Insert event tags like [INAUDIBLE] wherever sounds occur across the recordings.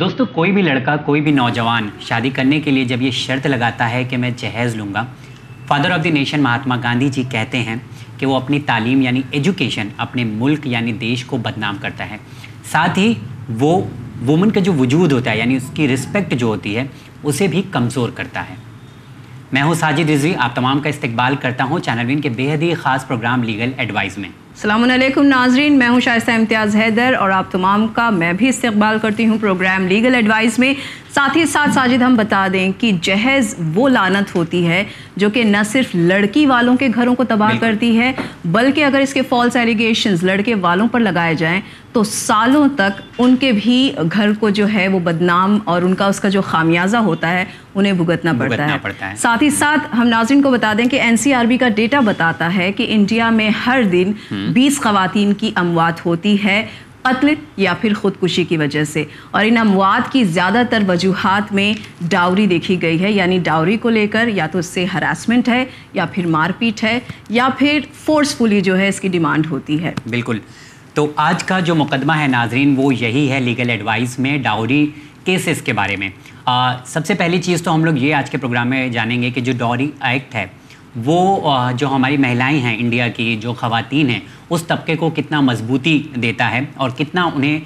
دوستو کوئی بھی لڑکا کوئی بھی نوجوان شادی کرنے کے لیے جب یہ شرط لگاتا ہے کہ میں جہیز لوں گا father of the nation Mahatma Gandhi ji کہتے ہیں کہ وہ اپنی تعلیم یعنی ایجوکیشن اپنے ملک یعنی دیش کو بدنام کرتا ہے ساتھ ہی وہ وومن کا جو وجود ہوتا ہے یعنی اس کی رسپیکٹ جو ہوتی ہے اسے بھی کمزور کرتا ہے میں ہوں ساجد رزوی آپ تمام کا استقبال کرتا ہوں چینل وین کے حد ہی خاص پروگرام لیگل ایڈوائز میں السلام علیکم ناظرین میں ہوں شائستہ امتیاز حیدر اور آپ تمام کا میں بھی استقبال کرتی ہوں پروگرام لیگل ایڈوائز میں ساتھ ہی ساتھ ساجد ہم بتا دیں کہ جہیز وہ لانت ہوتی ہے جو کہ نہ صرف لڑکی والوں کے گھروں کو تباہ کرتی ہے بلکہ اگر اس کے فالس ایلیگیشنز لڑکے والوں پر لگائے جائیں تو سالوں تک ان کے بھی گھر کو جو ہے وہ بدنام اور ان کا اس کا جو خامیازہ ہوتا ہے انہیں بھگتنا پڑتا ہے ساتھ ہی ساتھ ہم ناظرین کو بتا دیں کہ این سی آر بی کا ڈیٹا بتاتا ہے کہ انڈیا میں ہر دن بیس خواتین کی اموات ہوتی ہے قتل یا پھر خودکشی کی وجہ سے اور ان اموات کی زیادہ تر وجوہات میں ڈاوری دیکھی گئی ہے یعنی ڈاوری کو لے کر یا تو اس سے ہراسمنٹ ہے یا پھر مار پیٹ ہے یا پھر فورسفلی جو ہے اس کی ڈیمانڈ ہوتی ہے بالکل تو آج کا جو مقدمہ ہے ناظرین وہ یہی ہے لیگل ایڈوائز میں ڈاوری کیسز کے بارے میں آ, سب سے پہلی چیز تو ہم لوگ یہ آج کے پروگرام میں جانیں گے کہ جو ڈاوری ایکٹ ہے وہ جو ہماری مہیلائیں ہیں انڈیا کی جو خواتین ہیں اس طبقے کو کتنا مضبوطی دیتا ہے اور کتنا انہیں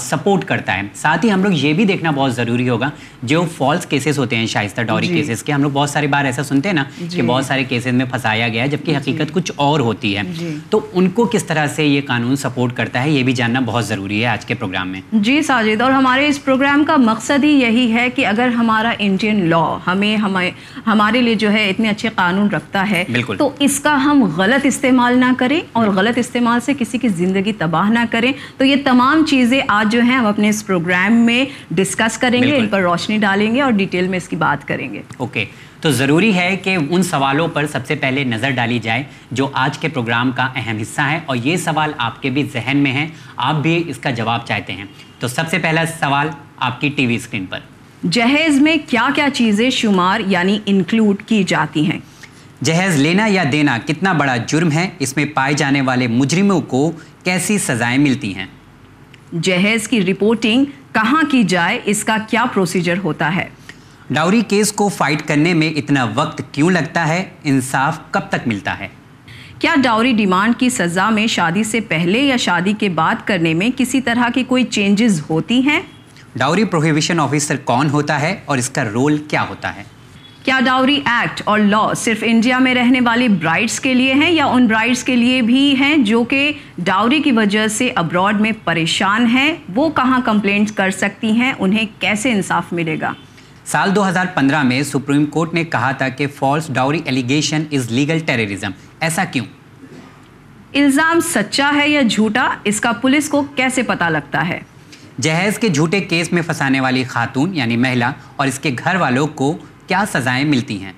سپورٹ کرتا ہے ساتھ ہی ہم لوگ یہ بھی دیکھنا بہت ضروری ہوگا جو فالس کیسز ہوتے ہیں شائستہ ڈوری کیسز جی۔ کے ہم لوگ بہت ساری بار ایسا سنتے ہیں نا جی۔ کہ بہت سارے کیسز میں پھنسایا گیا ہے جبکہ جی۔ حقیقت کچھ اور ہوتی ہے تو ان کو کس طرح سے یہ قانون سپورٹ کرتا ہے یہ بھی جاننا بہت ضروری ہے آج کے پروگرام میں جی ساجد اور ہمارے اس پروگرام کا مقصد ہی یہی ہے کہ اگر ہمارا انڈین لا ہمیں ہمارے لیے جو ہے اتنے اچھے قانون رکھتا ہے بالکل تو اس کا ہم غلط استعمال نہ کریں اور غلط استعمال سے کسی کی زندگی تباہ نہ کریں تو یہ تمام چیزیں آج جو ہیں ہم اپنے اس پروگرام میں ڈسکس کریں گے ان پر روشنی ڈالیں گے اور ڈیٹیل میں اس کی بات کریں گے اوکے تو ضروری ہے کہ ان سوالوں پر سب سے پہلے نظر ڈالی جائے جو آج کے پروگرام کا اہم حصہ ہے اور یہ سوال آپ کے بھی ذہن میں ہیں آپ بھی اس کا جواب چاہتے ہیں تو سب سے پہلا سوال آپ کی ٹی وی اسکرین پر جہیز میں کیا کیا چیزیں شمار یعنی انکلوڈ کی جاتی ہیں جہیز لینا یا دینا کتنا بڑا جرم ہے اس میں پائے جانے والے مجرموں کو کیسی سزائیں ملتی ہیں جہیز کی رپورٹنگ کہاں کی جائے اس کا کیا پروسیجر ہوتا ہے ڈاوری کیس کو فائٹ کرنے میں اتنا وقت کیوں لگتا ہے انصاف کب تک ملتا ہے کیا ڈاوری ڈیمانڈ کی سزا میں شادی سے پہلے یا شادی کے بعد کرنے میں کسی طرح کی کوئی چینجز ہوتی ہیں ڈاوری پروہیبیشن آفیسر کون ہوتا ہے اور اس کا رول کیا ہوتا ہے کیا ڈاوری ایکٹ اور لا صرف انڈیا میں رہنے والی برائڈس کے لیے ہیں یا ان برائڈس کے لیے بھی ہیں جو کہ ڈاوری کی وجہ سے ابراڈ میں پریشان ہیں وہ کہاں کمپلینٹس کر سکتی ہیں انہیں کیسے انصاف ملے گا سال دو ہزار پندرہ میں سپریم کورٹ نے کہا تھا کہ false dowry allegation is legal terrorism ایسا کیوں الزام سچا ہے یا جھوٹا اس کا پولیس کو کیسے پتا لگتا ہے جہیز کے جھوٹے کیس میں پھنسانے والی خاتون یعنی مہیلا اور اس کے گھر والوں کو کیا سزائیں ملتی ہیں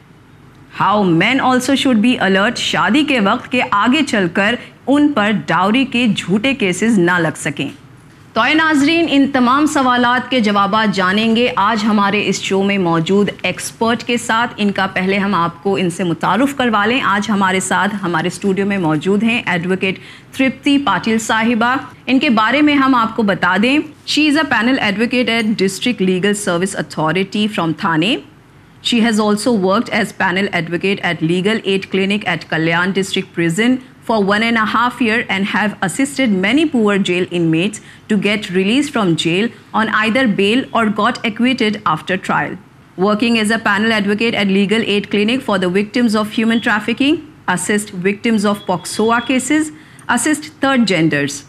how men also should be alert شادی کے وقت کے آگے چل کر ان پر ڈاوری کے جھوٹے کیسز نہ لگ سکیں تو ناظرین ان تمام سوالات کے جوابات جانیں گے آج ہمارے اس شو میں موجود ایکسپرٹ کے ساتھ ان کا پہلے ہم آپ کو ان سے متعارف کروا لیں آج ہمارے ساتھ ہمارے اسٹوڈیو میں موجود ہیں ایڈوکیٹ ترپتی پاٹل صاحبہ ان کے بارے میں ہم آپ کو بتا دیں she is a panel advocate at district legal service authority from Thane She has also worked as panel advocate at Legal Aid Clinic at Kalyan District Prison for 1.5 years and have assisted many poor jail inmates to get released from jail on either bail or got acquitted after trial. Working as a panel advocate at Legal Aid Clinic for the victims of human trafficking, assist victims of POCSOA cases, assist third genders.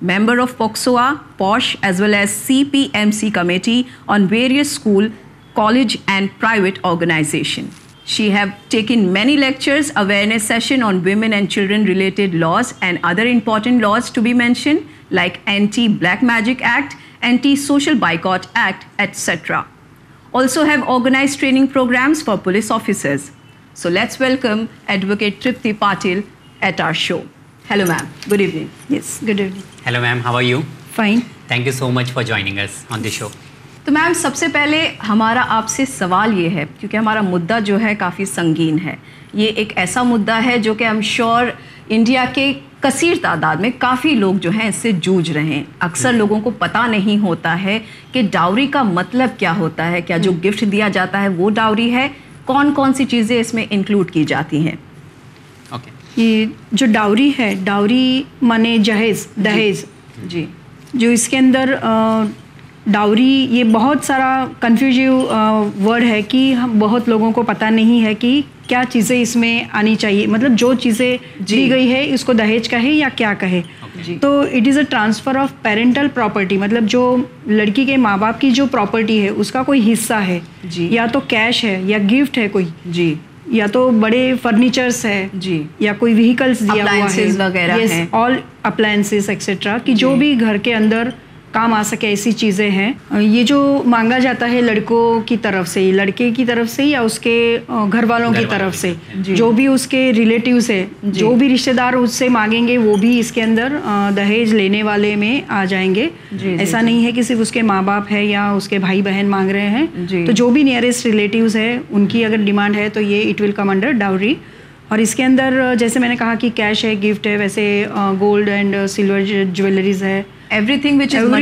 Member of POCSOA, POSH, as well as CPMC committee on various school college and private organization. She have taken many lectures, awareness session on women and children related laws and other important laws to be mentioned like Anti-Black Magic Act, Anti-Social Boycott Act, etc. Also have organized training programs for police officers. So let's welcome Advocate Tripti Patil at our show. Hello ma'am, good evening. Yes, good evening. Hello ma'am, how are you? Fine. Thank you so much for joining us on the show. تو ma'am سب سے پہلے ہمارا آپ سے سوال یہ ہے کیونکہ ہمارا مدعا جو ہے کافی سنگین ہے یہ ایک ایسا مدعا ہے جو کہ ایم شور انڈیا کے کثیر تعداد میں کافی لوگ جو ہیں اس سے جوجھ رہے ہیں اکثر جی۔ لوگوں کو پتہ نہیں ہوتا ہے کہ ڈاوری کا مطلب کیا ہوتا ہے کیا جو جی۔ گفٹ دیا جاتا ہے وہ ڈاوری ہے کون کون سی چیزیں اس میں انکلوڈ کی جاتی ہیں یہ جو ڈاوری ہے ڈاوری منے جہیز جی۔ دہیز جی جو اس کے اندر ڈاوری یہ بہت سارا ورڈ ہے کہ بہت لوگوں کو پتہ نہیں ہے کہ کیا چیزیں اس میں آنی چاہیے مطلب جو چیزیں جی۔ گئی ہے اس کو دہیج کہے یا کیا کہے جی۔ تو it is a transfer of parental property مطلب جو لڑکی کے ماں باپ کی جو پراپرٹی ہے اس کا کوئی حصہ ہے جی۔ یا تو کیش ہے یا گفٹ ہے کوئی جی یا تو بڑے فرنیچرس ہے جی یا کوئی آل اپلائنس ایکسیٹرا کہ جو بھی گھر کے اندر کام آ سکے ایسی چیزیں ہیں یہ جو مانگا جاتا ہے لڑکوں کی طرف سے لڑکے کی طرف سے یا اس کے گھر والوں کی طرف سے جی۔ جو بھی اس کے ریلیٹیوز ہے جی۔ جو بھی رشتے دار اس سے مانگیں گے وہ بھی اس کے اندر دہیج لینے والے میں آ جائیں گے جی، ایسا نہیں ہے کہ صرف اس کے ماں باپ ہے یا اس کے بھائی بہن مانگ رہے ہیں تو جو بھی نیئرسٹ ریلیٹیوز ہے ان کی اگر ڈیمانڈ ہے تو یہ it will come under dowry اور اس کے اندر جیسے میں نے کہا کہ کیش ہے گفٹ ہے ویسے گولڈ اینڈ سلور جویلریز ہے کبھی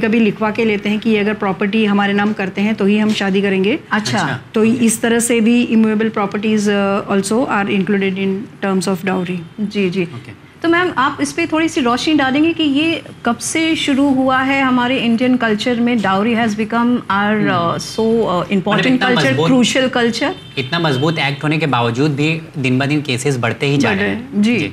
کبھی لکھوا کے لیتے ہیں کہ اگر پراپرٹی ہمارے نام کرتے ہیں تو ہم شادی کریں گے اچھا تو اس طرح سے بھی جی تو میم آپ اس پہ تھوڑی سی روشنی ڈالیں گے کہ یہ کب سے شروع ہوا ہے ہمارے انڈین کلچر میں dowry has become or so important culture crucial culture اتنا مضبوط ایکٹ ہونے کے باوجود بھی دن بہ دن کیسز بڑھتے ہی جا رہے ہیں جی, جی۔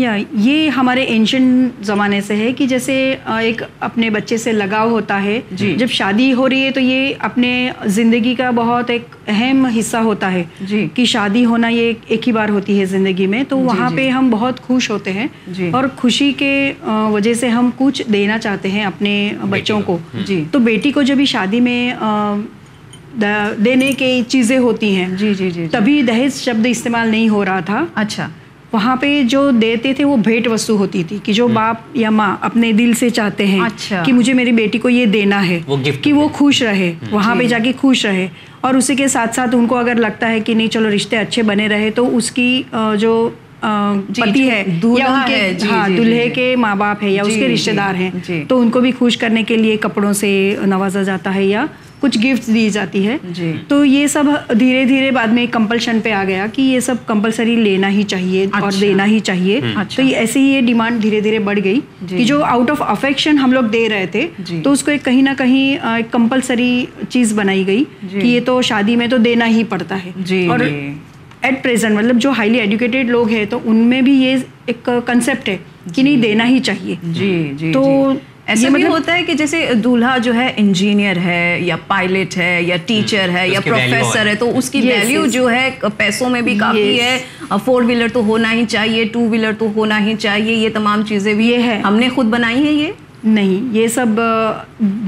یا یہ ہمارے انشین زمانے سے ہے کہ جیسے ایک اپنے بچے سے لگاؤ ہوتا ہے جی۔ جب شادی ہو رہی ہے تو یہ اپنے زندگی کا بہت ایک اہم حصہ ہوتا ہے جی۔ کہ شادی ہونا یہ ایک ہی بار ہوتی ہے زندگی میں تو جی، وہاں پہ ہم بہت خوش ہوتے ہیں اور خوشی کے وجہ سے ہم کچھ دینا چاہتے ہیں اپنے بچوں کو تو بیٹی کو جبھی شادی میں دینے کے چیزیں ہوتی ہیں جی جی جی تبھی دہیز شبد استعمال نہیں ہو رہا تھا اچھا وہاں پہ جو دیتے تھے وہ بھیٹ وسو ہوتی تھی کہ جو باپ یا ماں اپنے دل سے چاہتے ہیں اچھا۔ کہ مجھے میری بیٹی کو یہ دینا ہے کہ وہ خوش رہے وہاں پہ جی۔ جا کے خوش رہے اور اسی کے ساتھ ساتھ ان کو اگر لگتا ہے کہ نہیں چلو رشتے اچھے بنے رہے تو اس کی جو جی، پتی ہے یا دلہ جی، ہاں، جی، کے ماں باپ ہے یا اس کے رشتے دار ہیں تو ان کو بھی خوش کرنے کے لیے کپڑوں سے نوازا جاتا ہے یا کچھ گفٹ دی جاتی ہے تو یہ سب دھیرے دھیرے بعد میں کمپلشن پہ آ گیا کہ یہ سب کمپلسری لینا ہی چاہیے اور اچھا۔ دینا ہی چاہیے تو ایسے ہی یہ ڈیمانڈ دھیرے دھیرے بڑھ گئی کہ جو آؤٹ آف افیکشن ہم لوگ دے رہے تھے تو اس کو ایک کہیں نہ کہیں کمپلسری چیز بنائی گئی کہ یہ تو شادی میں تو دینا ہی پڑتا ہے اور ایٹ پریزنٹ مطلب جو ہائیلی ایجوکیٹڈ لوگ ہیں تو ان میں بھی یہ ایک کنسیپٹ ہے کہ نہیں جی۔ دینا ہی چاہیے جی جی تو جی۔ ایسا بھی مطلب ہوتا ہے کہ جیسے دولہا جو ہے انجینئر ہے یا پائلٹ ہے یا ٹیچر ہے یا پروفیسر ہے تو اس کی ویلیو جو ہے پیسوں میں بھی کافی ہے فور ویلر تو ہونا ہی چاہیے ٹو ویلر تو ہونا ہی چاہیے یہ تمام چیزیں بھی ہے ہم نے خود بنائی ہے یہ نہیں یہ سب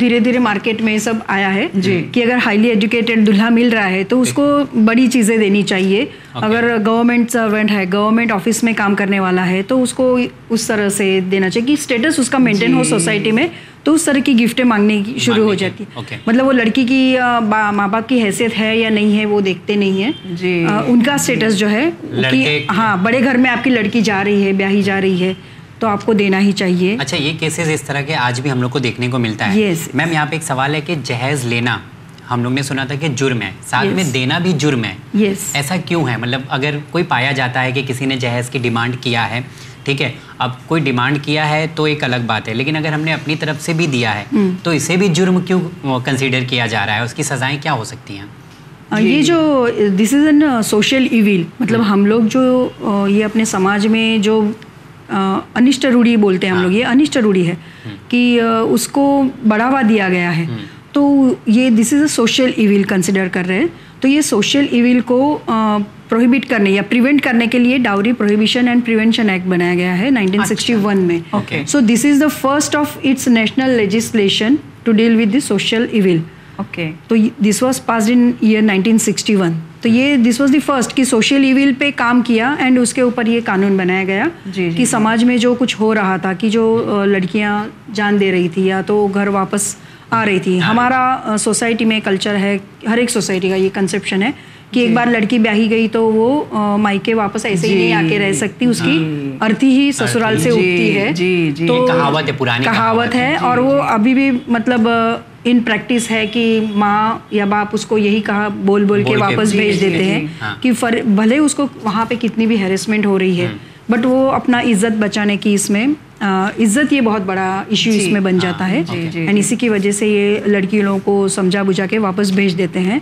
دھیرے دھیرے مارکیٹ میں یہ سب آیا ہے جی۔ کہ اگر ہائیلی ایجوکیٹڈ دلہا مل رہا ہے تو اس جی۔ کو بڑی چیزیں دینی چاہیے اگر گورنمنٹ سروینٹ ہے گورنمنٹ آفس میں کام کرنے والا ہے تو اس کو اس طرح سے دینا چاہیے کہ اسٹیٹس اس کا مینٹین ہو سوسائٹی جی۔ میں تو اس طرح کی گفٹیں مانگنے کی شروع ہو جاتی ہے مطلب وہ لڑکی کی ماں باپ کی حیثیت ہے یا نہیں ہے وہ دیکھتے نہیں ہیں جی ان کا اسٹیٹس جو ہے کہ ہاں بڑے گھر میں آپ کی لڑکی جا رہی ہے بیاہی جا رہی ہے تو آپ کو دینا ہی چاہیے اچھا یہ کیسز اس طرح کے آج بھی ہم لوگ کو دیکھنے کو ملتا ہے میم یہاں پہ ایک سوال ہے کہ جہیز لینا ہم لوگ نے سنا تھا کہ جرم ہے ساتھ میں دینا بھی جرم ہے یس ایسا کیوں ہے مطلب اگر کوئی پایا جاتا ہے کہ کسی نے جہیز کی ڈیمانڈ کیا ہے ٹھیک ہے اب کوئی ڈیمانڈ کیا ہے تو ایک الگ بات ہے لیکن اگر ہم نے اپنی طرف سے بھی دیا ہے تو اسے بھی جرم کیوں کنسیڈر کیا جا رہا ہے اس کی سزائیں کیا ہو سکتی ہیں جی، یہ جی۔ جو this is an social evil مطلب ہم لوگ جو یہ اپنے سماج میں جو انشٹ روڑی بولتے ہیں ہم ہاں۔ لوگ یہ انشٹ روڑی ہے کہ اس کو بڑھاوا دیا گیا ہے تو یہ this is a social evil consider کر رہے ہیں تو یہ سوشل ایویل کو پروہیبٹ کرنے یا پریونٹ کرنے کے لیے dowry prohibition and prevention act بنایا گیا ہے نائنٹین سکسٹی ون میں so this is the first of its national legislation to deal with the social evil okay تو this was passed nineteen sixty one تو یہ دس واز دی فرسٹ کہ social evil پہ کام کیا and اس کے اوپر یہ قانون بنایا گیا جی، جی، کہ جی۔ سماج میں جو کچھ ہو رہا تھا کہ جو لڑکیاں جان دے رہی تھی یا تو گھر واپس آ رہی تھی ہمارا سوسائٹی میں کلچر ہے ہر ایک سوسائٹی کا یہ کنسیپشن ہے کہ ایک بار لڑکی بیاہی گئی تو وہ مائکے واپس ایسے ہی نہیں آ کے رہ سکتی اس کی ہاں۔ ارتھی ہی سسرال سے اٹھتی ہے تو کہاوت ہے اور وہ ابھی بھی مطلب ان پریکٹس ہے کہ ماں یا باپ اس کو یہی کہا بول بول کے واپس بھیج دیتے ہیں ہاں۔ کہ بھلے اس کو وہاں پہ کتنی بھی ہیریسمنٹ ہو رہی ہے بٹ وہ اپنا عزت بچانے کی اس میں عزت یہ بہت بڑا ایشو اس جی۔ میں بن ہاں، جاتا ہے اینڈ جی، جی، اسی کی وجہ سے یہ لڑکی لوگوں کو سمجھا بجھا کے واپس بھیج دیتے ہیں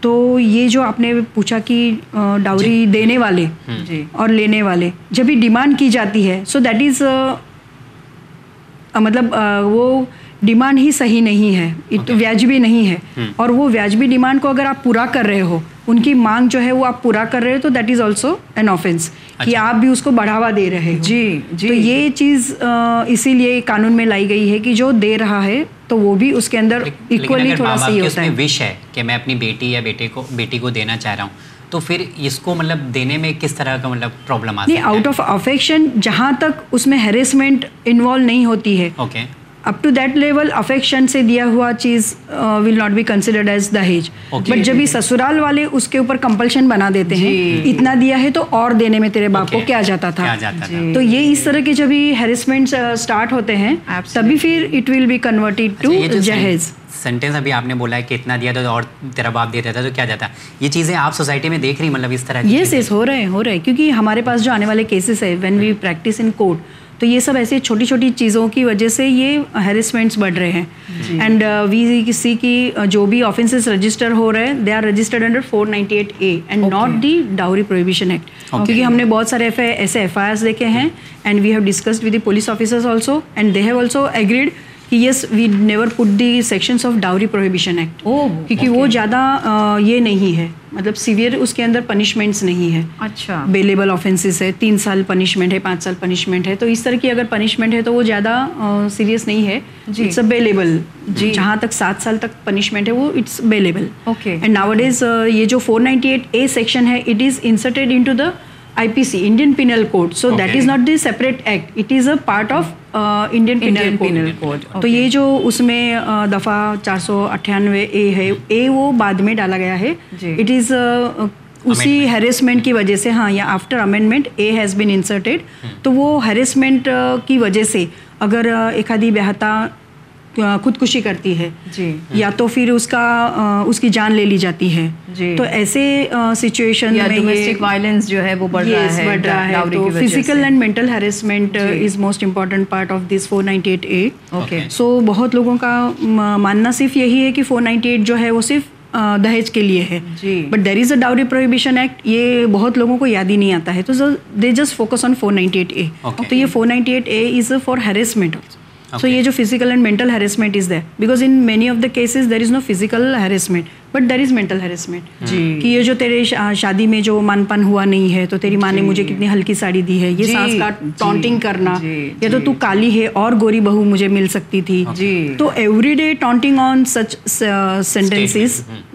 تو یہ جو آپ نے پوچھا کہ ڈاوری دینے والے اور لینے والے جب یہ ڈیمانڈ کی جاتی ہے سو دیٹ از مطلب وہ ڈیمانڈ ہی صحیح نہیں ہے ویاجبی نہیں ہے hmm. اور وہ ویاجبی ڈیمانڈ کو اگر آپ پورا کر رہے ہو ان کی مانگ جو ہے وہ آپ پورا کر رہے ہو تو that is also an offence کہ اچھا۔ آپ بھی اس کو بڑھاوا دے رہے ہو جی جی تو یہ چیز اسی لیے قانون میں لائی گئی ہے کہ جو دے رہا ہے تو وہ بھی اس کے اندر اکولی تھوڑا سا ہی ہوتا ہے وش ہے کہ میں اپنی بیٹی یا بیٹے کو بیٹی کو دینا چاہ رہا ہوں تو پھر اس کو مطلب دینے میں کس طرح کا مطلب پرابلم آتا ہے آؤٹ آف افیکشن جہاں تک اس میں ہیریسمنٹ انوالو نہیں ہوتی ہے up to that level affection سے دیا ہوا چیز will not be considered as دہیج but جب بھی سسرال والے اس کے اوپر کمپلشن بنا دیتے ہیں جی. اتنا دیا ہے تو اور دینے میں تیرے باپ کو کیا جاتا تھا تو یہ اس طرح کے جب ہیریسمنٹ اسٹارٹ ہوتے ہیں تبھی پھر it will be converted to جہیز سینٹینس ابھی آپ نے بولا ہے کہ اتنا دیا تھا اور تیرا باپ دیتا تھا تو کیا جاتا یہ چیزیں آپ سوسائٹی میں دیکھ رہی مطلب اس طرح یس یس ہو رہے ہیں ہو رہے ہیں کیونکہ ہمارے پاس جو آنے والے کیسز ہیں when we practice in court تو یہ سب ایسی چھوٹی چھوٹی چیزوں کی وجہ سے یہ ہیریسمنٹس بڑھ رہے ہیں اینڈ وی کسی کی جو بھی آفینسز رجسٹر ہو رہے ہیں they are registered under four ninety eight A and not the dowry prohibition act کیونکہ ہم نے بہت سارے ایسے ایف آئی آرس دیکھے ہیں and we have discussed with the police officers also and they have also agreed کہ yes we never put the sections of dowry prohibition act کیونکہ وہ زیادہ یہ نہیں ہے مطلب سیویئر اس کے اندر پنشمنٹس نہیں ہے اچھا بیلیبل آفینسز ہے تین سال پنشمنٹ ہے پانچ سال پنشمنٹ ہے تو اس طرح کی اگر پنشمنٹ ہے تو وہ زیادہ سیریس نہیں ہے اٹس جی۔ بیلیبل جی جہاں تک سات سال تک پنشمنٹ ہے وہ it's bailable okay and nowadays یہ جو four ninety eight A section ہے it is inserted into the I P C Indian penal code so that is not the separate act it is a part of Indian penal code تو یہ جو اس میں دفعہ چار سو اٹھانوے اے ہے اے وہ بعد میں ڈالا گیا ہے اٹ جی۔ از اسی ہیریسمنٹ کی وجہ سے ہاں یا after amendment A has been inserted تو وہ ہیریسمنٹ کی وجہ سے اگر ایک آدھی بہتا خودکشی کرتی ہے جی۔ یا تو پھر اس کا اس کی جان لے لی جاتی ہے جی۔ تو ایسے سچویشن میں physical and mental is most important part of this four ninety eight eight okay so بہت لوگوں کا ماننا صرف یہی ہے کہ فور نائنٹی ایٹ جو ہے وہ صرف دہیج کے لیے ہے but there is a dowry prohibition act یہ بہت لوگوں کو یاد ہی نہیں آتا ہے تو they just focus on four ninety eight A تو یہ four ninety eight A is for harassment so یہ جو physical and mental is because in many of the cases there is no physical harassment but there is mental کہ یہ جو تیرے شادی میں جو من پن ہوا نہیں ہے تو تیری ماں نے مجھے کتنی ہلکی ساڑی دی ہے یہ سانس کا ٹونٹنگ کرنا یا تو کالی ہے اور گوری بہو مجھے مل سکتی تھی تو everyday taunting on such sentence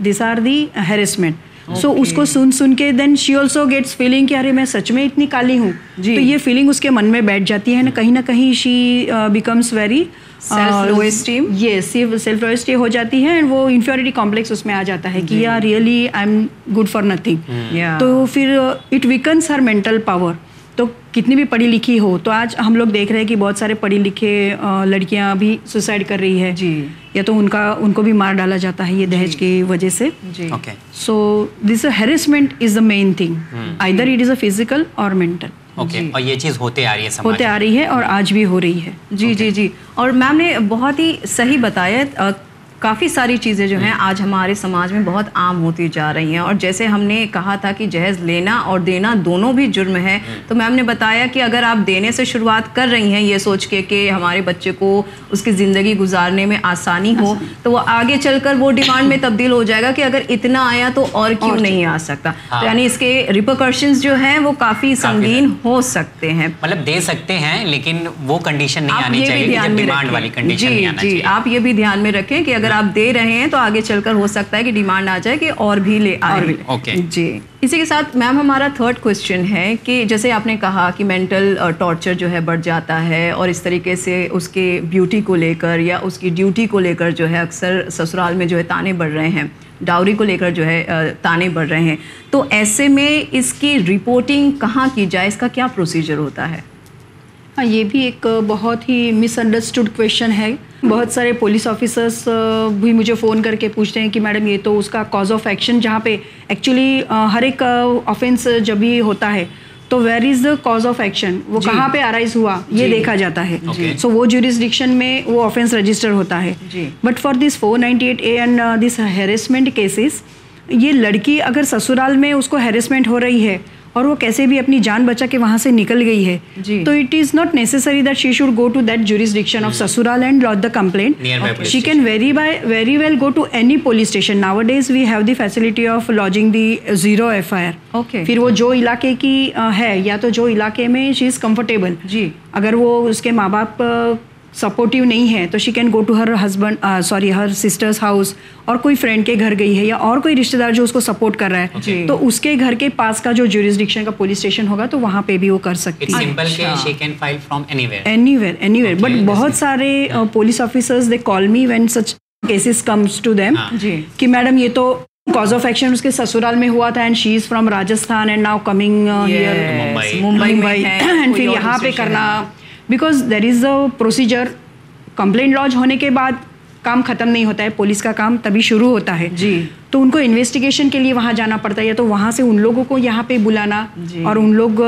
these are the harassment so اس کو سن سن کے then she also gets feeling کہ ارے میں میں سچ اتنی کالی ہوں تو یہ فیلنگ اس کے من میں بیٹھ جاتی ہے نا کہیں نہ کہیں she becomes very self worries ہو جاتی ہے اینڈ وہ انفیورٹی کمپلیکس اس میں آ جاتا ہے کہ یا really I am good for nothing تو پھر it weakens her mental power تو کتنی بھی پڑھی لکھی ہو تو آج ہم لوگ دیکھ رہے ہیں کہ بہت سارے پڑھی لکھے لڑکیاں بھی بھی سوسائڈ کر رہی ہے جی۔ یا تو ان ان کا کو مار ڈالا جاتا ہے یہ جی۔ دہج کی وجہ سے so this is the main thing I there it is a physical اور مینٹل اور یہ چیز ہوتے آ رہی ہے ہوتے آ رہی ہے اور جی۔ آج بھی ہو رہی ہے جی جی جی اور میم نے بہت ہی صحیح بتایا کافی ساری چیزیں جو ہیں آج ہمارے سماج میں بہت عام ہوتی جا رہی ہیں اور جیسے ہم نے کہا تھا کہ جہیز لینا اور دینا دونوں بھی جرم ہے تو میم نے بتایا کہ اگر آپ دینے سے شروعات کر رہی ہیں یہ سوچ کے کہ ہمارے بچے کو اس کی زندگی گزارنے میں آسانی ہو تو وہ آگے چل کر وہ ڈیمانڈ میں تبدیل ہو جائے گا کہ اگر اتنا آیا تو اور کیوں نہیں آ سکتا ہاں۔ یعنی اس کے ریپیکشن جو ہیں وہ کافی سنگین ہو سکتے ہیں مطلب دے سکتے ہیں لیکن وہ کنڈیشن نہیں آنی چاہیے جی جی آپ یہ بھی دھیان میں رکھیں کہ اگر اگر آپ دے رہے ہیں تو آگے چل کر ہو سکتا ہے کہ ڈیمانڈ آ جائے کہ اور بھی لے آئے جی اسی کے ساتھ میم ہمارا تھرڈ کوشچن ہے کہ جیسے آپ نے کہا کہ مینٹل ٹارچر uh, جو ہے بڑھ جاتا ہے اور اس طریقے سے اس کے بیوٹی کو لے کر یا اس کی ڈیوٹی کو لے کر جو ہے اکثر سسرال میں جو ہے تانے بڑھ رہے ہیں ڈاوری کو لے کر جو ہے uh, تانے بڑھ رہے ہیں تو ایسے میں اس کی رپورٹنگ کہاں کی جائے اس کا کیا پروسیجر ہوتا ہے ہاں، یہ بھی ایک بہت ہی مس انڈرسٹوڈ کویشچن ہے بہت سارے پولیس آفیسرس بھی مجھے فون کر کے پوچھتے ہیں کہ میڈم یہ تو اس کا کاز آف ایکشن جہاں پہ ایکچولی ہر ایک آفینس جب بھی ہوتا ہے تو ویئر کاز آف ایکشن وہ جی۔ کہاں پہ ارائز ہوا یہ جی۔ دیکھا جاتا ہے سو وہ جوریسڈکشن میں وہ آفینس رجسٹر ہوتا ہے but for this four ninety eight A and this harassment cases یہ لڑکی اگر سسرال میں اس کو ہیرسمنٹ ہو رہی ہے اور وہ کیسے بھی اپنی جان بچا کے وہاں سے نکل گئی ہے جی۔ تو it is not necessary that she should go to that jurisdiction of سسرال and lot the complaint she can very by very well go to any police station nowadays we have the facility of lodging the zero F I R okay پھر وہ جو علاقے کی ہے یا تو جو علاقے میں شی از کمفرٹیبل جی اگر وہ اس کے ماں باپ سپورٹیو نہیں ہے تو she can go to her husband sorry her sisters house اور کوئی فرینڈ کے گھر گئی ہے یا اور کوئی رشتے دار جو اس کو سپورٹ کر رہا ہے جی۔ تو اس کے گھر کے پاس کا جو جوریسڈکشن کا پولیس اسٹیشن ہوگا تو وہاں پہ بھی وہ کر سکتی ہے بٹ اچھا۔ بہت سارے police officers they call me when such cases comes to them کہ میڈم یہ تو کاز آف ایکشن اس کے سسرال میں ہوا تھا and she is from Rajasthan and now coming Mumbai and پھر یہاں پہ کرنا because there is a procedure complain launch ہونے کے بعد کام ختم نہیں ہوتا ہے پولیس کا کام تبھی شروع ہوتا ہے جی تو ان کو انویسٹیگیشن کے لیے وہاں جانا پڑتا ہے یا تو وہاں سے ان لوگوں کو یہاں پہ بلانا اور ان لوگ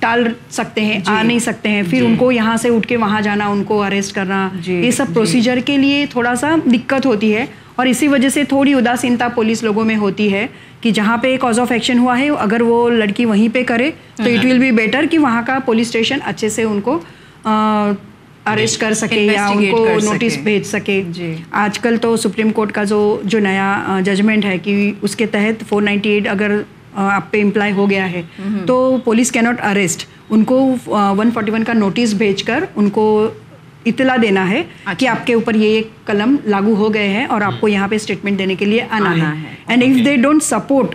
ٹال سکتے ہیں آ نہیں سکتے ہیں پھر ان کو یہاں سے اٹھ کے وہاں جانا ان کو اریسٹ کرنا یہ سب پروسیجر کے لیے تھوڑا سا دقت ہوتی ہے اور اسی وجہ سے تھوڑی اداسینتا پولیس لوگوں میں ہوتی ہے کہ جہاں پہ کاز آف ایکشن ہوا ہے اگر وہ لڑکی وہیں پہ کرے تو اٹ ول بی بیٹر کہ وہاں کا پولیس اسٹیشن اچھے سے ان کو اریسٹ جی، کر سکے یا ان کو نوٹس بھیج سکے جی۔ آج کل تو سپریم کورٹ کا جو جو نیا ججمنٹ ہے کہ اس کے تحت فور نائنٹی ایٹ اگر آپ پہ امپلائی ہو گیا ہے تو پولیس کی ناٹ اریسٹ ان کو ون فورٹی ون کا نوٹس بھیج کر ان کو اطلاع دینا ہے اچھا۔ کہ آپ کے اوپر یہ قلم لاگو ہو گئے ہیں اور آپ کو یہاں پہ اسٹیٹمنٹ دینے کے لیے آنا ہے and if they don't support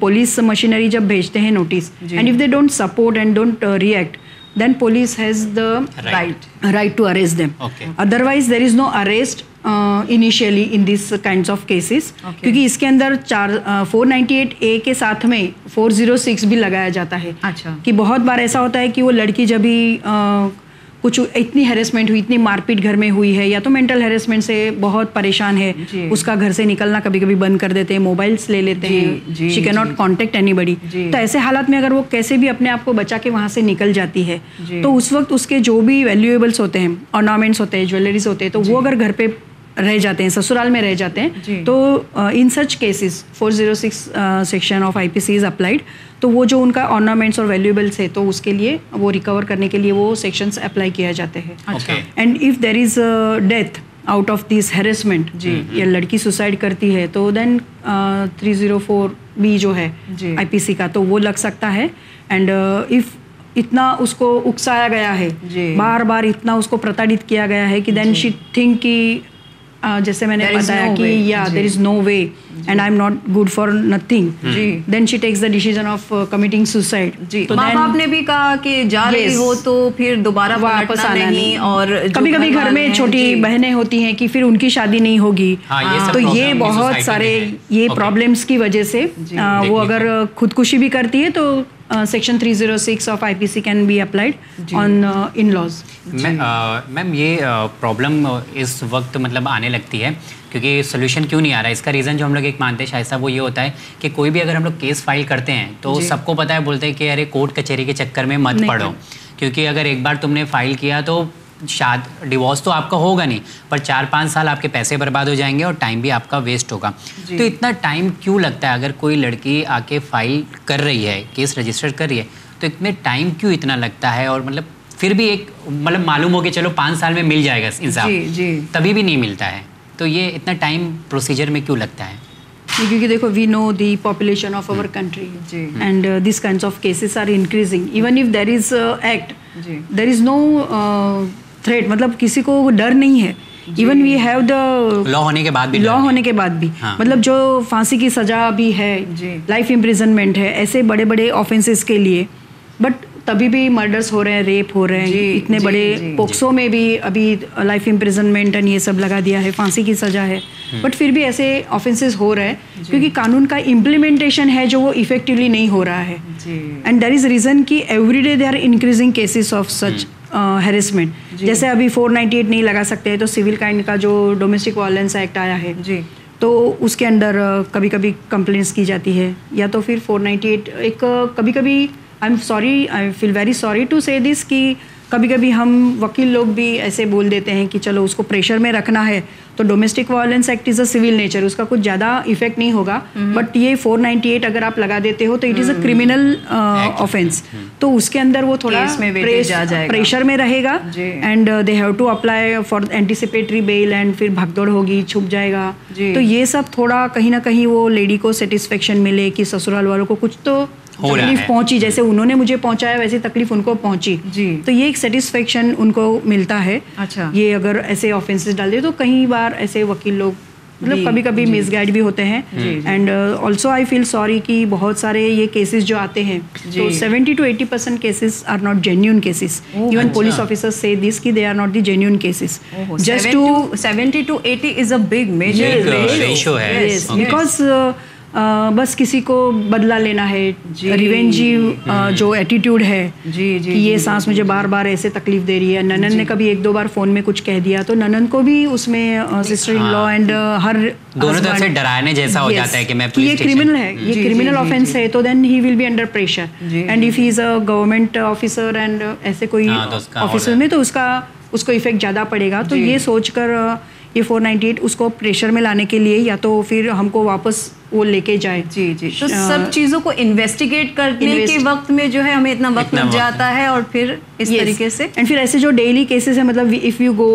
police machinery جب بھیجتے ہیں notice and if they don't support and don't react then police has the right to arrest them otherwise there is no arrest initially in this cases کیونکہ اس کے اندر چار four ninety eight A کے ساتھ میں فور زیرو سکس بھی لگایا جاتا ہے کہ بہت بار ایسا ہوتا ہے کہ وہ لڑکی جبھی کچھ اتنی ہیریسمنٹ ہوئی اتنی مار پیٹ گھر میں ہوئی ہے یا تو مینٹل ہیریسمنٹ سے بہت پریشان ہے جی۔ اس کا گھر سے نکلنا کبھی کبھی بند کر دیتے ہیں موبائلس لے لیتے جی، ہیں she can not contact anybody تو ایسے حالات میں اگر وہ کیسے بھی اپنے آپ کو بچا کے وہاں سے نکل جاتی ہے جی۔ تو اس وقت اس کے جو بھی ویلیویبلس ہوتے ہیں آرنامنٹس ہوتے ہیں جویلریز ہوتے ہیں تو وہ اگر گھر پہ رہ جاتے ہیں سسرال میں رہ جاتے ہیں جی۔ تو in such cases four zero six section of I P C is applied تو وہ جو ان کا آرنامنٹس اور ویلیوبلس ہے تو اس کے لیے وہ ریکور کرنے کے لیے وہ سیکشنس اپلائی کیا جاتے ہیں and if there is death out of these harassment یا لڑکی سوسائڈ کرتی ہے تو then three zero four B جو ہے آئی پی سی کا تو وہ لگ سکتا ہے اینڈ اتنا اس کو اکسایا گیا ہے جی۔ بار بار اتنا اس کو پرتاڑت کیا گیا ہے کہ دین شی تھنک کہ جیسے میں نے بتایا کہ یا there is no way and I am not good for nothing then she takes the decision of committing suicide جی, جی۔, جی۔, uh, جی۔ آپ نے بھی کہا کہ جا رہی ہو تو پھر دوبارہ واپس آنا نہیں اور کبھی کبھی گھر میں چھوٹی بہنیں ہوتی ہیں کہ پھر ان کی شادی نہیں ہوگی ہاں، تو یہ بہت سارے یہ پرابلمس کی وجہ سے وہ اگر خودکشی بھی کرتی ہے تو section three zero six of I P C can be applied on in laws ma'am یہ پرابلم اس وقت مطلب آنے لگتی ہے کیونکہ سولوشن کیوں نہیں آ رہا ہے اس کا ریزن جو ہم لوگ ایک مانتے ہیں شاہد صاحب وہ یہ ہوتا ہے کہ کوئی بھی اگر ہم لوگ کیس فائل کرتے ہیں تو جی۔ سب کو پتا ہے بولتے ہیں کہ ارے کورٹ کچہری کے چکر میں مت پڑھو کیونکہ اگر ایک بار تم نے فائل کیا تو شاد ڈیوس تو آپ کا ہوگا نہیں پر چار پانچ سال آپ کے پیسے برباد ہو جائیں گے اور ٹائم بھی آپ کا ویسٹ ہوگا جی۔ تو اتنا ٹائم کیوں لگتا ہے اگر کوئی لڑکی آ کے فائل کر رہی ہے کیس رجسٹر کر رہی ہے تو اتنے ٹائم کیوں اتنا لگتا ہے اور مطلب پھر بھی ایک مطلب معلوم ہو کہ چلو پانچ سال میں مل جائے گا انصاف جی، جی۔ تبھی بھی نہیں ملتا ہے تو یہ اتنا ٹائم پروسیجر میں کیوں لگتا ہے کیونکہ دیکھو we know the population of our country and these kinds of cases are increasing even if there is act there is no threat مطلب کسی کو ڈر نہیں ہے even we have the law ہونے کے بھی لا ہونے کے بعد بھی ہاں. مطلب جو پھانسی کی سزا بھی ہے لائف جی. امپریزنمنٹ ہے ایسے بڑے بڑے آفینسز کے لیے بٹ تبھی بھی مرڈرس ہو رہے ہیں ریپ ہو رہے ہیں جی، اتنے جی، بڑے پوکسوں میں بھی ابھی لائف امپریزنمنٹ اینڈ یہ سب لگا دیا ہے پھانسی کی سزا ہے بٹ ہاں. پھر بھی ایسے آفینسز ہو رہے ہیں کیونکہ قانون کا امپلیمنٹیشن ہے جو وہ افیکٹولی نہیں ہو رہا ہے اینڈ دیر از ریزن کہ everyday they are increasing cases of such harassment جی۔ جیسے ابھی فور نائنٹی ایٹ نہیں لگا سکتے تو سول کائنڈ کا جو ڈومیسٹک وائلنس ایکٹ آیا ہے جی تو اس کے اندر کبھی کبھی کمپلینس کی جاتی ہے یا تو پھر فور نائنٹی ایٹ ایک کبھی کبھی I'm sorry I feel very sorry to say this کہ کبھی کبھی ہم وکیل لوگ بھی ایسے بول دیتے ہیں کہ چلو اس کو پریشر میں رکھنا ہے تو domestic violence act is a civil nature اس کا کچھ زیادہ افیکٹ نہیں ہوگا بٹ یہ فور نائنٹی ایٹ اگر آپ لگا دیتے ہو تو it is a criminal offence تو اس کے اندر وہ تھوڑا اس میں پریشر میں رہے گا and they have to apply for anticipatory bail and پھر بھگ دوڑ ہوگی چھپ جائے گا جی۔ تو یہ سب تھوڑا کہیں نہ کہیں وہ لیڈی کو سیٹسفیکشن ملے کہ سسرال والوں کو کچھ تو تکلیف پہنچی جیسے انہوں نے مجھے پہنچایا ویسے تکلیف ان کو پہنچی جی تو یہ ایک سیٹسفیکشن ان کو ملتا ہے اچھا یہ اگر ایسے آفینس ڈال دے تو کئی بار ایسے وکیل لوگ مطلب کبھی کبھی مس گائڈ بھی ہوتے ہیں and also I feel sorry کہ بہت سارے یہ کیسز جو آتے ہیں جی۔ تو seventy two eighty percent cases are not genuine cases even police officer say this کی they are not the genuine cases just two two seventy eighty is a big major because بس کسی کو بدلہ لینا ہے ریونجی جو ایٹیٹیوڈ ہے جی جی یہ جی۔ سانس مجھے بار بار ایسے تکلیف دے رہی ہے ننن نے جی۔ کبھی ایک دو بار فون میں کچھ کہہ دیا تو ننن کو بھی اس میں sister in law and her دونوں طرف سے ڈرانے جیسا ہو جاتا ہے کہ میں یہ کرمنل ہے یہ کرمنل جی، آفینس ہے تو then he will be under pressure and if he is a government officer and ایسے کوئی آفیسر ہاں، میں تو اس کا اس کو ایفیکٹ زیادہ پڑے گا تو یہ سوچ کر یہ فور نائنٹی ایٹ اس کو پریشر میں لانے کے لیے یا تو پھر ہم کو واپس وہ لے کے جائے جی جی تو سب چیزوں کو انویسٹیگیٹ کرنے کے وقت میں جو ہے ہمیں اتنا وقت لگ جاتا ہے اور پھر اس طریقے سے اینڈ پھر ایسے جو ڈیلی کیسز ہیں مطلب if you go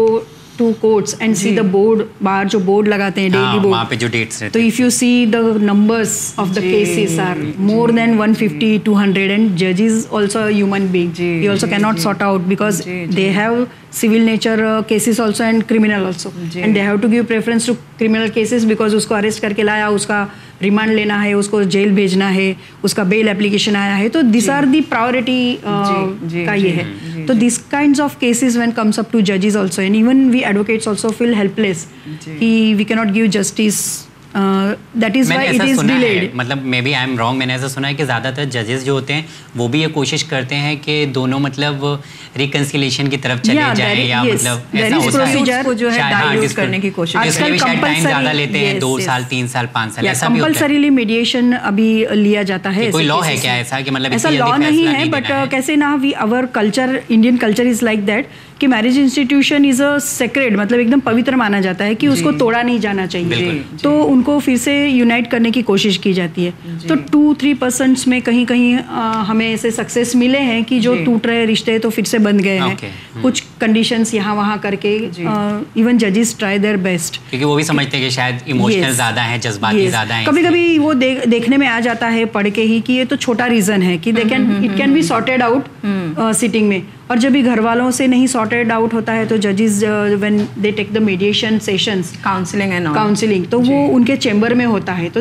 to courts and see the board باہر جو بورڈ لگاتے ہیں ڈیلی بورڈ ہاں، پہ جو ڈیٹس تو if you see the numbers of the cases are more than one fifty two hundred and ججز also human being you also can not sort out because they have civil nature cases also and criminal also and they have to give preference to criminal cases because اس کو arrest کر کے لایا اس کا remand لینا ہے اس کو jail بھیجنا ہے اس کا بیل اپلیکیشن آیا ہے تو دس آر دی پراورٹی کا یہ جی۔ ہے تو these kind of cases when comes up to ججز also and even we advocates also feel helpless کہ وی کی ناٹ گیو جسٹس مطلب ایسا سنا ہے کہ زیادہ تر ججز جو ہوتے ہیں وہ بھی یہ کوشش کرتے ہیں کہ دونوں مطلب ریکنسلی مطلب ہاں، دو سال تین سال پانچ سال میڈیشن ابھی لیا جاتا ہے Indian culture is like that کہ marriage institution is a sacred مطلب ایک دم پوتر مانا جاتا ہے کہ اس کو جی۔ توڑا نہیں جانا چاہیے جی۔ تو ان کو پھر سے یونائٹ کرنے کی کوشش کی جاتی ہے جی۔ تو ٹو تھری پرسنٹس میں کہیں کہیں ہمیں ایسے سکسیز ملے ہیں کہ جو ٹوٹ رہے رشتے تو پھر سے بند گئے ہیں کچھ کنڈیشنس یہاں وہاں کر کے ایون ججز ٹرائی دیئر بیسٹ کیونکہ وہ بھی سمجھتے ہیں کہ شاید ایموشنل زیادہ ہیں جذباتی زیادہ ہیں کبھی کبھی وہ دیکھنے میں آ جاتا ہے پڑھ کے ہی کہ یہ تو چھوٹا ریزن ہے کہ they can it can be sorted out sitting میں اور جب گھر والوں سے نہیں سارٹیڈ آؤٹ ہوتا ہے تو ججز when they take the mediation sessions counselling counselling تو وہ جی. ان کے چیمبر میں ہوتا ہے تو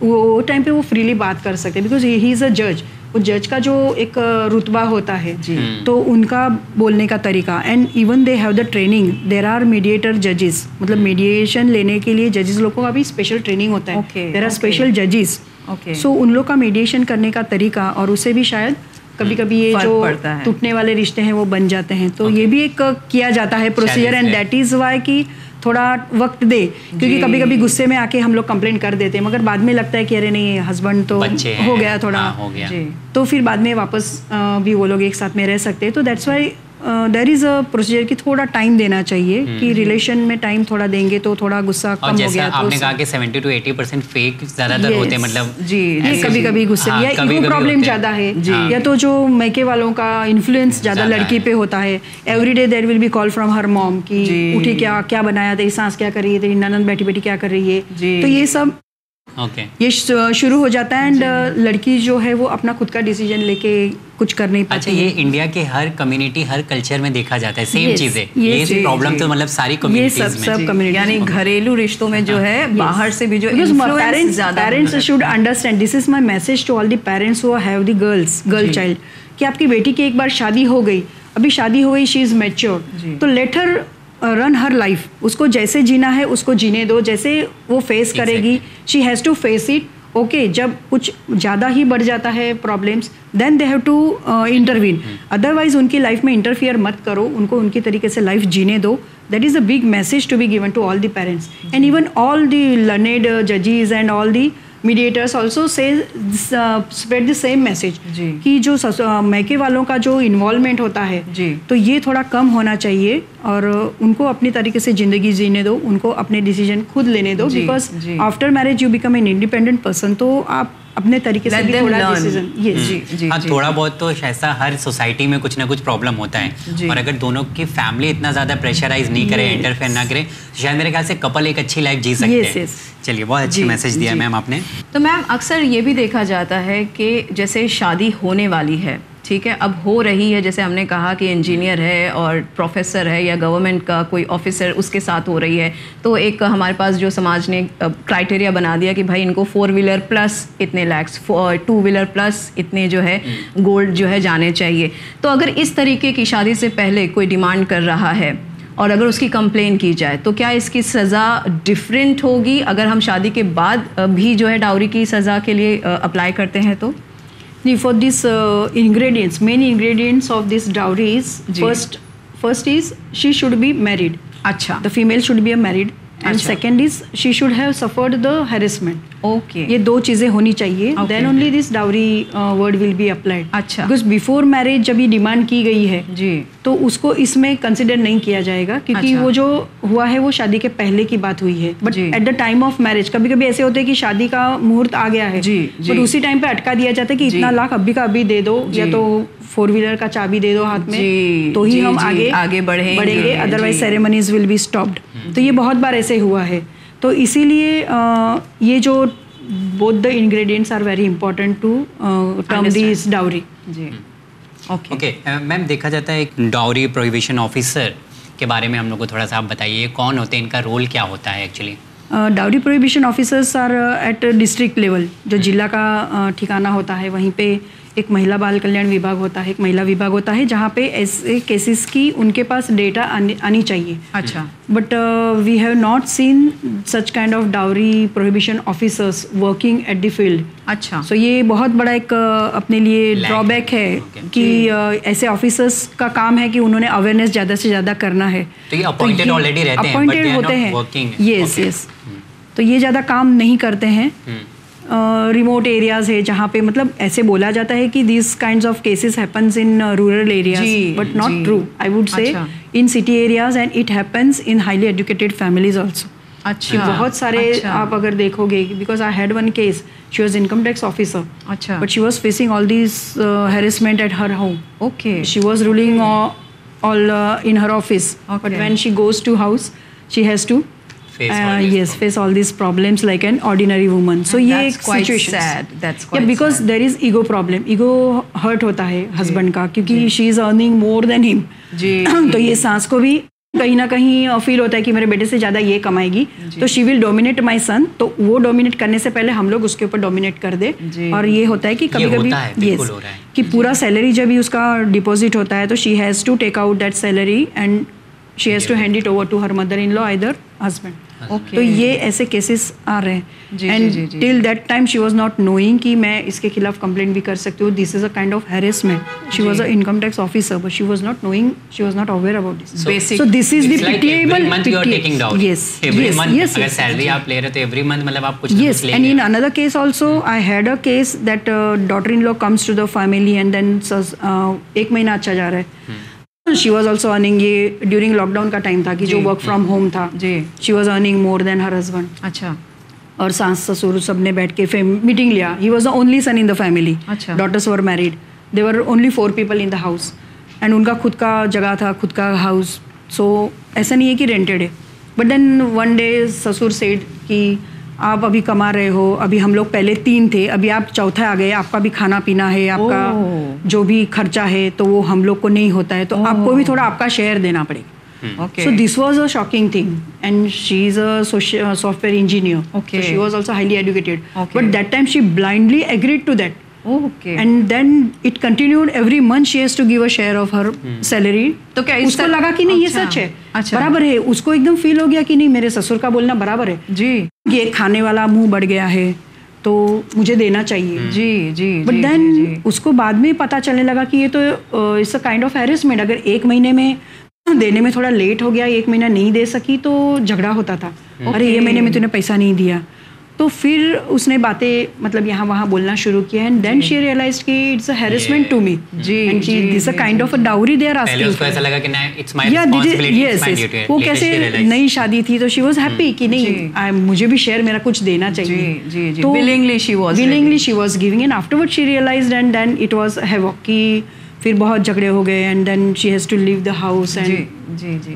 وہ ٹائم پہ وہ فریلی بات کر سکتے بیکاز ہی از اے جج وہ جج کا جو ایک uh, رتبہ ہوتا ہے جی. تو ان کا بولنے کا طریقہ and even they have the training there are mediator ججز مطلب میڈیشن لینے کے لیے ججز لوگوں کا بھی اسپیشل ٹریننگ ہوتا ہے دیر آر اسپیشل ججز اوکے سو ان لوگ کا میڈیشن کرنے کا طریقہ اور اسے بھی شاید کبھی کبھی یہ یہ جو ٹوٹنے والے رشتے ہیں ہیں وہ بن جاتے تو بھی ایک کیا جاتا ہے procedure and that is why کہ تھوڑا وقت دے کیونکہ کبھی جی۔ کبھی غصے میں آ کے ہم لوگ کمپلین کر دیتے ہیں مگر بعد میں لگتا ہے کہ ارے نہیں ہسبینڈ تو ہو گیا تھوڑا ہاں، جی۔ تو پھر بعد میں واپس بھی وہ لوگ ایک ساتھ میں رہ سکتے تو that's why there is a procedure کی تھوڑا ٹائم دینا چاہیے کہ ریلیشن میں ٹائم تھوڑا دیں گے تو تھوڑا غصہ کم ہو گیا آپ نے کہا کہ 70 زیادہ تر ہوتے ہیں مطلب جی کبھی کبھی غصے یا ایگو پرابلم زیادہ ہے یا تو جو میکے والوں کا انفلوئنس زیادہ لڑکی پہ ہوتا ہے every day there will be call from her mom کی اٹھی کیا کیا بنایا تھا سانس کیا کر رہی ہے تیری ننن بیٹھی بیٹھی کیا کر رہی ہے تو یہ سب okay. یہ شروع ہو جاتا ہے اینڈ جی. uh, لڑکی جو ہے وہ اپنا خود کا ڈیسیجن لے کے کچھ کر نہیں اچھا، پاتی یہ انڈیا کے ہر کمیونٹی ہر کلچر میں دیکھا جاتا ہے سیم چیزیں یہ پرابلم تو مطلب ساری کمیونٹیز میں سب کمیونٹی یعنی گھریلو رشتوں میں جو ہاں۔ ہے باہر سے بھی جو parents parents should understand this is my message to all the parents who have the girls girl child کہ آپ کی بیٹی کی ایک بار شادی ہو گئی ابھی شادی ہو گئی شی از میچور تو لیٹر رن ہر لائف اس کو جیسے جینا ہے اس کو جینے دو جیسے وہ فیس کرے گی she has to face it okay جب کچھ زیادہ ہی بڑھ جاتا ہے problems then they have to intervene otherwise ان کی لائف میں انٹرفیئر مت کرو ان کو ان کی طریقے سے لائف جینے دو that is a big message to be given to all the parents and even all the learned ججیز and all the mediators also say spread the same message کہ جو میکے والوں کا جو انوالومنٹ ہوتا ہے جی۔ تو یہ تھوڑا کم ہونا چاہیے اور ان کو اپنے طریقے سے زندگی جینے دو ان کو اپنے ڈیسیجن خود لینے دو because after marriage you become an independent person تو آپ اپنے طریقے سے بھی hmm. جی، جی، ہاں، جی، تھوڑا جی تھوڑا بہت تو ایسا ہر سوسائٹی میں کچھ نہ کچھ پرابلم ہوتا ہے اور اگر دونوں کی فیملی اتنا زیادہ پریشرائز نہیں کرے انٹرفیئر نہ کرے شاید میرے خیال سے کپل ایک اچھی لائف جی سکتے ہیں چلیے بہت اچھی میسج دیا میم آپ نے تو میم اکثر یہ بھی دیکھا جاتا ہے کہ جیسے شادی ہونے والی ہے ٹھیک ہے اب ہو رہی ہے جیسے ہم نے کہا کہ انجینئر ہے اور پروفیسر ہے یا گورنمنٹ کا کوئی آفیسر اس کے ساتھ ہو رہی ہے تو ایک ہمارے پاس جو سماج نے کرائٹیریا بنا دیا کہ بھائی ان کو فور ویلر پلس اتنے لیکس ٹو ویلر پلس اتنے جو ہے گولڈ جو ہے جانے چاہیے تو اگر اس طریقے کی شادی سے پہلے کوئی ڈیمانڈ کر رہا ہے اور اگر اس کی کمپلین کی جائے تو کیا اس کی سزا ڈفرینٹ ہوگی اگر ہم شادی کے بعد بھی جو ہے ڈاوری کی سزا کے لیے اپلائی کرتے ہیں تو جی for this ingredients main ingredients of this dowry is first first is she should be married اچھا the female should be a married and second is she should have suffered the harassment یہ دو چیزیں ہونی چاہیے then only this dowry word will be applied اچھا before marriage جب یہ demand کی گئی ہے جی تو اس کو اس میں کنسیڈر نہیں کیا جائے گا کیونکہ وہ جو ہوا ہے وہ شادی کے پہلے کی بات ہوئی ہے but at the time of marriage کبھی کبھی ایسے ہوتے کہ شادی کا مہرت آ گیا ہے جی تو اسی ٹائم پہ اٹکا دیا جاتا ہے کہ اتنا لاکھ ابھی کا ابھی دے دو یا تو فور ویلر کا چابی دے دو ہاتھ میں تو ہی ہم آگے بڑھیں گے otherwise ceremonies will be stopped تو یہ بہت بار ایسے ہوا ہے تو اسی لیے یہ جو both the ingredients are very important to term these dowry G okay ma'am دیکھا جاتا ہے ایک ڈاوری پروہیبیشن آفیسر کے بارے میں ہم لوگ کو تھوڑا سا آپ بتائیے کون ہوتے ہیں ان کا رول کیا ہوتا ہے actually dowry prohibition officers are at district level جو ضلع کا ٹھکانہ ہوتا ہے وہیں پہ ایک مہیلا بال کلیانگ ہوتا ہے ایک مہیلا جہاں پہ ایسے کیسز کی ان کے پاس ڈیٹا آنی چاہیے but we've not seen such kind of dowry prohibition field اچھا تو uh, اچھا۔ یہ بہت بڑا ایک uh, اپنے لیے ڈرا بیک ہے کہ جی۔ uh, ایسے آفیسرس کا کام ہے کہ انہوں نے اویئرنیس زیادہ سے زیادہ کرنا ہے اپوائنٹ ہوتے ہیں یس یس تو یہ زیادہ کام نہیں کرتے ہیں ریموٹ ایریاز ہے جہاں پہ مطلب ایسے بولا جاتا ہے کہ these kind of cases happens in rural areas but not true I would say in city areas and it happens in highly educated families also اچھا, اچھا۔ بہت سارے اچھا۔ آپ اگر دیکھو گے because I had one case she was income tax officer اچھا but she was facing all these harassment at her home okay she was ruling all in her office when she goes to house she has to yes face all these problems like an ordinary woman so یہ ایک situation because there is ego problem ego hurt ہوتا ہے husband کا کیونکہ she is earning more than him تو یہ سانس کو بھی کہیں نہ کہیں فیل ہوتا ہے کہ میرے بیٹے سے زیادہ یہ کمائے گی تو شی ول ڈومینیٹ مائی سن تو وہ ڈومینیٹ کرنے سے پہلے ہم لوگ اس کے اوپر ڈومینیٹ کر دیں اور یہ ہوتا ہے کہ کبھی کبھی یس کہ پورا سیلری جب اس کا ڈپازٹ ہوتا ہے تو she has to take out that salary and she has to hand it over to her mother in law ادھر ہسبینڈ تو یہ ایسے کیسز آ رہے ہیں and till that time she was not knowing کہ میں اس کے خلاف کمپلینٹ بھی کر سکتی ہوں this is a kind of harassment she was a income tax officer but she was not knowing she was not aware about this so this is the pitiable yes yes salary آپ لے رہے تو every month مطلب آپ کچھ yes and in another case also I had a case that daughter in law comes to the family and then ایک مہینہ اچھا جا رہا ہے شی واز آلسو ارننگ یہ ڈیورنگ لاک ڈاؤن کا ٹائم تھا کہ جو ورک فرام ہوم تھا جی she was earning more than her husband اچھا اور ساس سسر سب نے بیٹھ کے میٹنگ لیا he was the only son in the family daughters were married they were only four people in the house and ان کا خود کا جگہ تھا خود کا ہاؤس سو ایسا نہیں ہے کہ رینٹیڈ ہے بٹ دین ون ڈے سسر سیڈ کہ آپ ابھی کما رہے ہو ابھی ہم لوگ پہلے تین تھے ابھی آپ چوتھا آ گئے آپ کا بھی کھانا پینا ہے آپ کا جو بھی خرچہ ہے تو وہ ہم لوگ کو نہیں ہوتا ہے تو آپ کو بھی تھوڑا آپ کا شیئر دینا پڑے گا so this was a shocking thing and she is a software engineer but that time she blindly agreed to that تو مجھے بعد میں پتا چلنے لگا کہ یہ تو ایک مہینے میں دینے میں ایک مہینہ نہیں دے سکی تو جھگڑا ہوتا تھا ارے یہ مہینے میں نے پیسہ نہیں دیا تو پھر اس نے باتیں مطلب یہاں وہاں بولنا شروع کیا اینڈ دین شی ریئلائز کہ it's a harassment to me G this a kind of a dowry they are asking اس کو ایسا لگا کہ it's my responsibility it's my وہ کیسے نئی شادی تھی تو شی واز ہیپی کہ نہیں جی۔ مجھے بھی شیئر میرا کچھ دینا جی، چاہیے جی جی willingly she was willingly she was giving and afterward she realized and then it was have کی پھر بہت جھگڑے ہو گئے and then she has to leave the house and جی جی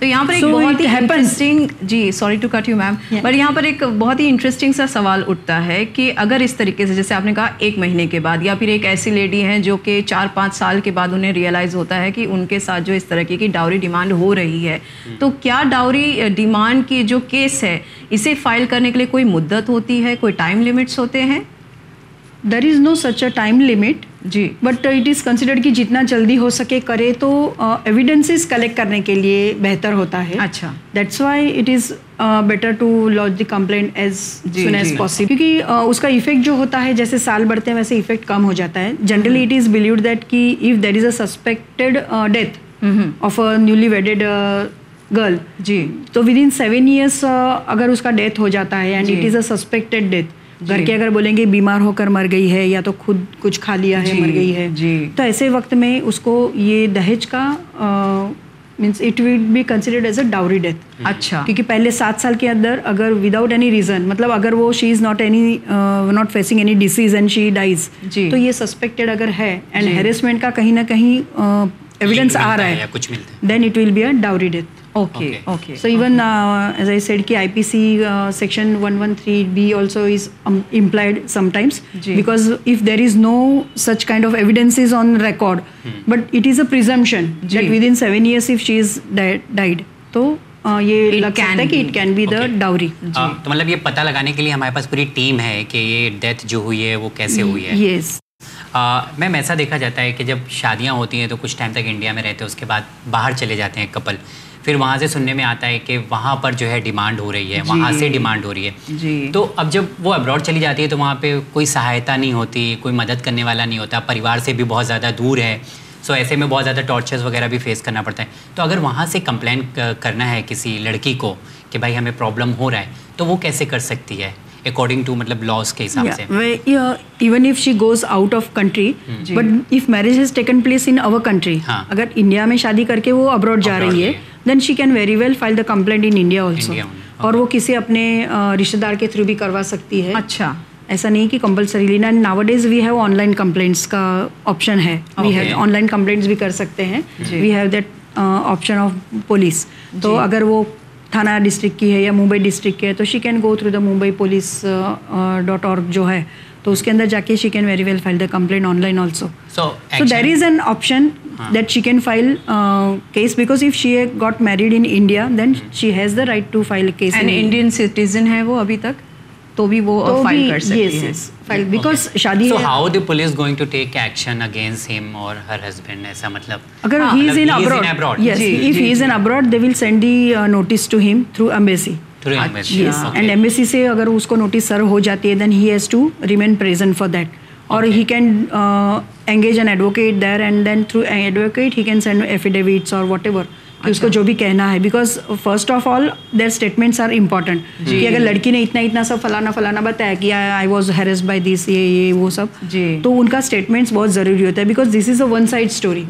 تو جی، یہاں پر ایک بہت ہی interesting G sorry to cut you ma'am but یہاں پر ایک بہت ہی انٹرسٹنگ سا سوال اٹھتا ہے کہ اگر اس طریقے سے جیسے آپ نے کہا ایک مہینے کے بعد یا پھر ایک ایسی لیڈی ہیں جو کہ چار پانچ سال کے بعد انہیں ریئلائز ہوتا ہے کہ ان کے ساتھ جو اس طرح کی ڈاوری ڈیمانڈ ہو رہی ہے hmm. تو کیا ڈاوری ڈیمانڈ کی جو کیس ہے اسے فائل کرنے کے لیے کوئی مدت ہوتی ہے کوئی ٹائم لمٹس ہوتے ہیں there is no such a time limit G but it is considered کہ جتنا جلدی ہو سکے کرے تو ایویڈینسز uh, کلیکٹ کرنے کے لیے بہتر ہوتا ہے اچھا that's why it is better to launch the complaint as soon as possible کیونکہ uh, اس کا افیکٹ جو ہوتا ہے جیسے سال بڑھتے ہیں ویسے افیکٹ کم ہو جاتا ہے generally it is believed that کہ if there is a suspected death of a newly wedded girl جی تو ود ان سیون ایئرس اگر اس کا ڈیتھ ہو جاتا ہے and it is a suspected death گھر کے جی۔ اگر بولیں گے بیمار ہو کر مر گئی ہے یا تو خود کچھ کھا لیا ہے جی، مر گئی ہے جی۔ تو ایسے وقت میں اس کو یہ دہیج کا means it be considered as a dowry death اچھا کیونکہ پہلے سات سال کے اندر اگر وداؤٹ اینی ریزن مطلب اگر وہ she is not any not facing any disease and she dies تو یہ سسپیکٹڈ اگر ہے اینڈ کا کہیں نہ کہیں ایویڈینس آ رہا ہے then it will be a dowry death مطلب یہ پتہ لگانے کے لیے ہمارے پاس ٹیم ہے کہ یہ ڈیتھ جو ہوئی ہے وہ کیسے ایسا دیکھا جاتا ہے کہ جب شادیاں ہوتی ہیں تو کچھ ٹائم تک انڈیا میں رہتے ہیں اس کے بعد باہر چلے جاتے ہیں کپل پھر وہاں سے سننے میں آتا ہے کہ وہاں پر جو ہے ڈیمانڈ ہو رہی ہے جی، وہاں سے ڈیمانڈ ہو رہی ہے جی۔ تو اب جب وہ ابراڈ چلی جاتی ہے تو وہاں پہ کوئی سہایتا نہیں ہوتی کوئی مدد کرنے والا نہیں ہوتا پریوار سے بھی بہت زیادہ دور ہے سو ایسے میں بہت زیادہ ٹارچرز وغیرہ بھی فیس کرنا پڑتا ہے تو اگر وہاں سے کمپلین کرنا ہے کسی لڑکی کو کہ بھائی ہمیں پرابلم ہو رہا ہے تو وہ کیسے کر سکتی ہے اکارڈنگ ٹو مطلب لاس کے حساب سے even if she goes out of country but if marriage has taken place in our country اگر انڈیا میں شادی کر کے وہ ابراڈ جا رہی ہے then she can very well file the complaint in India also اور وہ کسی اپنے رشتے دار کے تھرو بھی کروا سکتی ہے اچھا ایسا نہیں کہ کمپلسری لینا nowadays we have online complaints کا آپشن ہے we have online complaints بھی کر سکتے ہیں we have that option of police تو اگر وہ تھانہ ڈسٹرکٹ کی ہے یا ممبئی ڈسٹرکٹ کی ہے تو she can go through the Mumbai police dot org جو ہے تو اس کے اندر جا کے she can very well file the complain online also so there is an option that she can file case because if she got married India then she has the right to file case Indian citizen ہے وہ ابھی تک notice سر ہو جاتی ہے کہ اس کو اچھا۔ جو بھی کہنا ہے because first of all their statements are important کہ اگر لڑکی نے اتنا اتنا سب فلانا فلانا بتایا کہ I was harass by this یہ یہ وہ سب جی۔ تو ان کا اسٹیٹمنٹس بہت ضروری ہوتا ہے because this is a one side story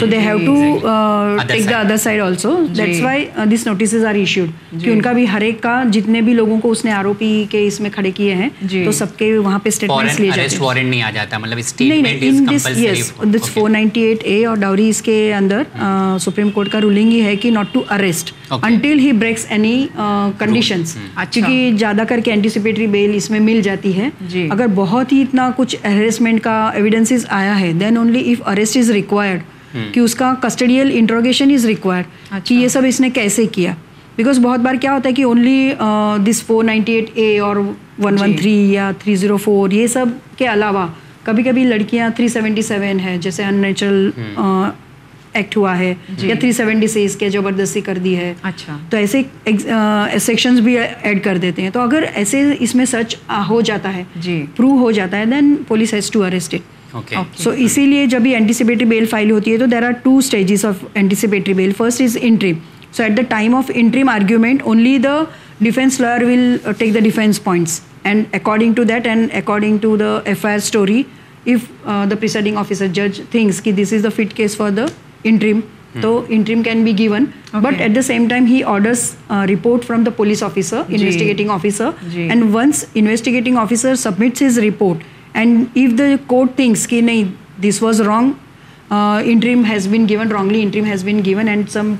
so they have to take the other side also that's why this notices are issued کہ ان کا بھی ہر ایک کا جتنے بھی لوگوں کو اس نے آروپی کے اس میں کھڑے کیے ہیں جی۔ تو سب کے وہاں پہ اسٹیٹمنٹس لیے جاتے ہیں نہیں مطلب نہیں فور نائنٹی ایٹ اے اور ڈاوری اس کے اندر ہاں۔ سپریم کورٹ کا رولنگ یہ ہے کہ not to arrest until he breaks any conditions کیونکہ زیادہ کر کے اینٹیسپیٹری بیل اس میں مل جاتی ہے اگر بہت ہی اتنا کچھ ہیریسمنٹ کا ایویڈنسز آیا ہے then only if arrest is required کہ اس کا کسٹڈیل انٹروگیشن از ریکوائرڈ کہ یہ سب اس نے کیسے کیا بیکاز بہت بار کیا ہوتا ہے کہ only this four ninety eight A اور ون ون تھری یا تھری زیرو فور یہ سب کے علاوہ کبھی کبھی لڑکیاں تھری سیونٹی سیون ہے جیسے ان نیچرل ایکٹ ہوا ہے جی۔ یا تھری سیونٹی سیز کے زبردستی کر دی ہے اچھا تو ایسے سیکشنز بھی ایڈ کر دیتے ہیں تو اگر ایسے اس میں سرچ ہو جاتا ہے جی پروو ہو جاتا ہے then police has to arrest it so اسی لیے جب یہ اینٹیسپیٹری بیل فائل ہوتی ہے تو there are two stages of anticipatory bail first is interim so at the time of interim argument only the defence lawyer will take the defence points and according to that and according to the F I R story if the presiding officer جج things کہ this is the fit case for the interim تو interim can be given but at the same time he orders report from the police officer investigating officer and once investigating officer submits his report and if the court thinks کہ نہیں this was wrong interim has has been been given given wrongly interim and and some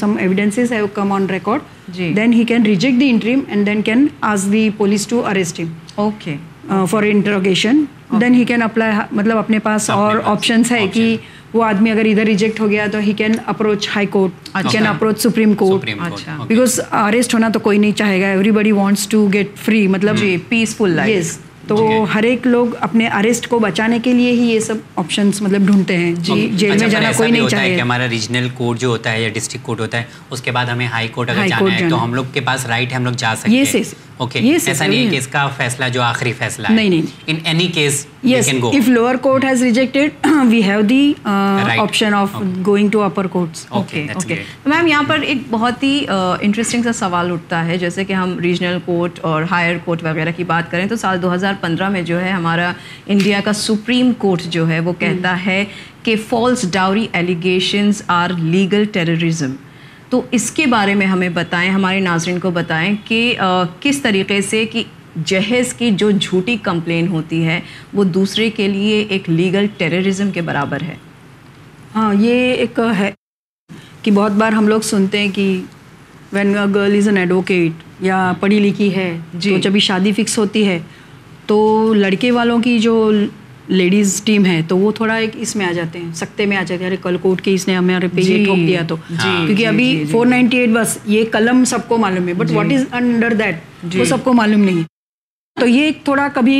some points have come on record then he can reject the interim and then can ask the police to arrest him okay for interrogation then he can apply مطلب اپنے پاس اور options ہے کہ وہ آدمی اگر ادھر reject ہو گیا تو he can approach high court can approach supreme court because arrest ہونا تو کوئی نہیں چاہے گا everybody wants to get free مطلب پیسفل جی. لائف تو جی. ہر ایک لوگ اپنے اریسٹ کو بچانے کے لیے ہی یہ سب آپشنس مطلب ڈھونڈتے ہیں جی جیل میں اچھا، جانا کوئی نہیں چاہے کہ ہمارا ریجنل کورٹ جو ہوتا ہے یا ڈسٹرکٹ کورٹ ہوتا ہے اس کے بعد ہمیں ہائی کورٹ اگر جانا ہے تو ہم لوگ کے پاس رائٹ ہے ہم لوگ جا سکتے ہیں اوکے ایسا نہیں ہے کہ اس کا فیصلہ جو آخری فیصلہ ہے نہیں نہیں in any case yes if lower court has rejected we have the option of going to upper courts okay okay تو میم یہاں پر ایک بہت ہی انٹرسٹنگ سا سوال اٹھتا ہے جیسے کہ ہم ریجنل کورٹ اور ہائر کورٹ وغیرہ کی بات کریں تو سال دو ہزار پندرہ میں جو ہے ہمارا انڈیا کا سپریم کورٹ جو ہے وہ کہتا ہے کہ false dowry allegations are legal terrorism تو اس کے بارے میں ہمیں بتائیں ہمارے ناظرین کو بتائیں کہ کس طریقے سے کہ جہیز کی جو جھوٹی کمپلین ہوتی ہے وہ دوسرے کے لیے ایک لیگل ٹیررزم کے برابر ہے ہاں یہ ایک ہے کہ بہت بار ہم لوگ سنتے ہیں کہ when girl is an advocate یا پڑھی لکھی ہے جی۔ جب بھی شادی فکس ہوتی ہے تو لڑکے والوں کی جو لیڈیز ٹیم ہے تو وہ تھوڑا ایک اس میں آ جاتے ہیں سکتے میں آ جاتے ہیں ارے کل کوٹ کے اس نے ہمیں جی۔ تو ہاں، کیونکہ جی، ابھی فور نائنٹی ایٹ بس یہ قلم سب کو معلوم ہے but what is under that وہ سب کو معلوم نہیں تو یہ ایک تھوڑا کبھی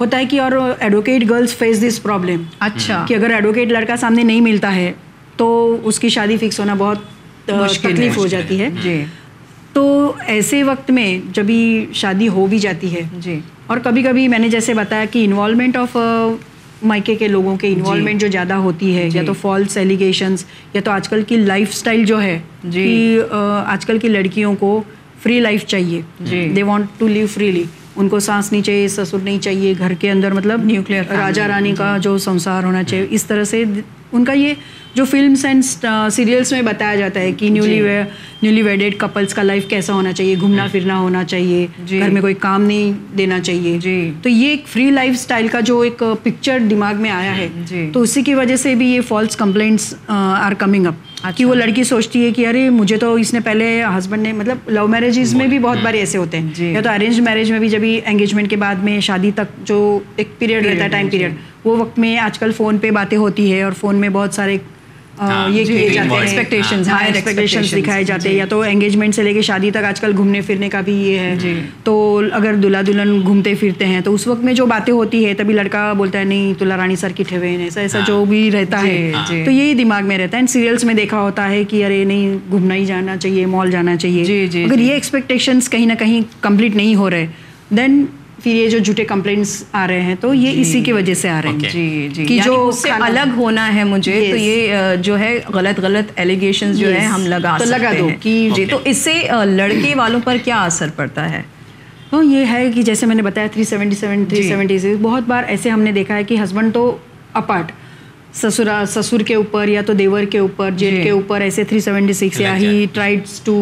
ہوتا ہے کہ اور advocate girls face this problem اچھا کہ اگر ایڈوکیٹ لڑکا سامنے نہیں ملتا ہے تو اس کی شادی فکس ہونا بہت تکلیف ہو جاتی ہے جی تو ایسے وقت میں جب ہی شادی ہو بھی جاتی ہے جی اور کبھی کبھی میں نے جیسے بتایا کہ انوالومنٹ آف مائکے کے لوگوں کے انوالومنٹ جی۔ جو زیادہ ہوتی ہے یا جی۔ تو فالس ایلیگیشنس یا تو آج کل کی لائف اسٹائل جو ہے جی۔ آج کل کی لڑکیوں کو فری لائف چاہیے they want to live freely ان کو سانس نہیں چاہیے سسر نہیں چاہیے گھر کے اندر مطلب نیوکلیر راجا رانی کا جی. جو سنسار ہونا چاہیے اس طرح سے ان کا یہ جو فلمس اینڈ سیریلس میں بتایا جاتا ہے کہ نیولی نیولی ویڈیڈ کپلس کا لائف کیسا ہونا چاہیے گھومنا جی. پھرنا ہونا چاہیے جی. گھر میں کوئی کام نہیں دینا چاہیے جی تو یہ ایک فری لائف اسٹائل کا جو ایک پکچر دماغ میں آیا ہے تو اسی کی وجہ سے بھی یہ false complaints are coming up اچھا۔ کہ وہ لڑکی سوچتی ہے کہ ارے مجھے تو اس نے پہلے ہسبینڈ نے مطلب لو میرجز میں بھی بہت بار ایسے ہوتے ہیں جی۔ یا تو ارینج میرج میں بھی جب انگیجمنٹ کے بعد میں شادی تک جو ایک پیریڈ رہتا ہے ٹائم پیریڈ جی۔ وہ وقت میں آج کل فون پہ باتیں ہوتی ہے اور فون میں بہت سارے ہاں، یہ جی، جی، ہاں، تو اگر دلہا دلہن گھومتے پھرتے ہیں تو اس وقت میں جو باتیں ہوتی ہے تبھی لڑکا بولتا ہے نہیں تلا رانی سر کی ٹھہرا ایسا ایسا ہاں۔ جو بھی رہتا ہے جی، تو یہی دماغ میں رہتا ہے سیریلس میں دیکھا ہوتا ہے کہ ارے نہیں گھومنا ہی جانا چاہیے مال جانا چاہیے اگر یہ ایکسپیکٹیشنس کہیں نہ کہیں کمپلیٹ نہیں ہو رہے دین پھر یہ جو جھوٹے کمپلینٹس آ رہے ہیں تو یہ جی۔ اسی کی وجہ سے آ رہے ہیں جی جی کہ جو یعنی اس سے الگ ہونا ہے مجھے تو یہ جو ہے غلط غلط ایلیگیشن جو ہے ہم لگا لگا دو جی تو اس سے لڑکے والوں پر کیا اثر پڑتا ہے تو یہ ہے کہ جیسے میں نے بتایا تھری سیونٹی سیون جی۔ تھری سیونٹی سکس بہت بار ایسے ہم نے دیکھا ہے کہ ہسبینڈ تو اپارٹ سسرا سسر کے اوپر یا تو دیور کے اوپر جیل جی۔ کے اوپر ایسے تھری سیونٹی سکس یا ہی ٹرائڈس ٹو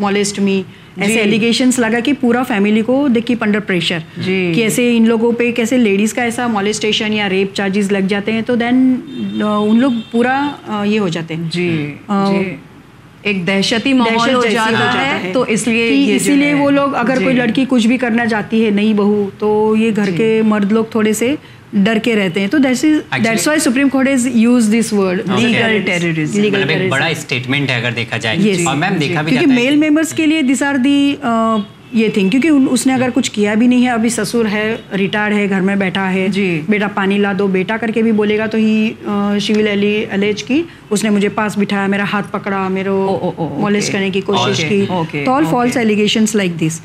مالسٹ می ایسے ایلیگیشنس جی۔ لگا کہ پورا فیملی کو دے کیپ انڈر پریشر کہ ایسے ان لوگوں پہ کیسے لیڈیز کا ایسا مالسٹیشن یا ریپ چارجز لگ جاتے ہیں تو دین ان لوگ پورا یہ ہو جاتے ہیں جی, جی۔ ایک دہشتی ماحول ہو جاتا ہے تو اس لیے اسی لیے وہ لوگ اگر جی۔ کوئی لڑکی کچھ بھی کرنا چاہتی ہے نئی بہو تو یہ گھر کے مرد لوگ تھوڑے سے ڈر کے رہتے ہیں تو that's why supreme court is uses this terrorism بڑا اسٹیٹمنٹ ہے میل ممبرس کے لیے آر دی یہ تھنگ کیونکہ اس نے اگر کچھ کیا بھی نہیں ہے ابھی سسر ہے ریٹائرڈ ہے گھر میں بیٹھا ہے جی بیٹا پانی لا دو بیٹا کر کے بھی بولے گا تو ہی شیول علی الیج کی اس نے مجھے پاس بٹھایا میرا ہاتھ پکڑا میرے مالش کرنے کی کوشش کی تو all false allegations like this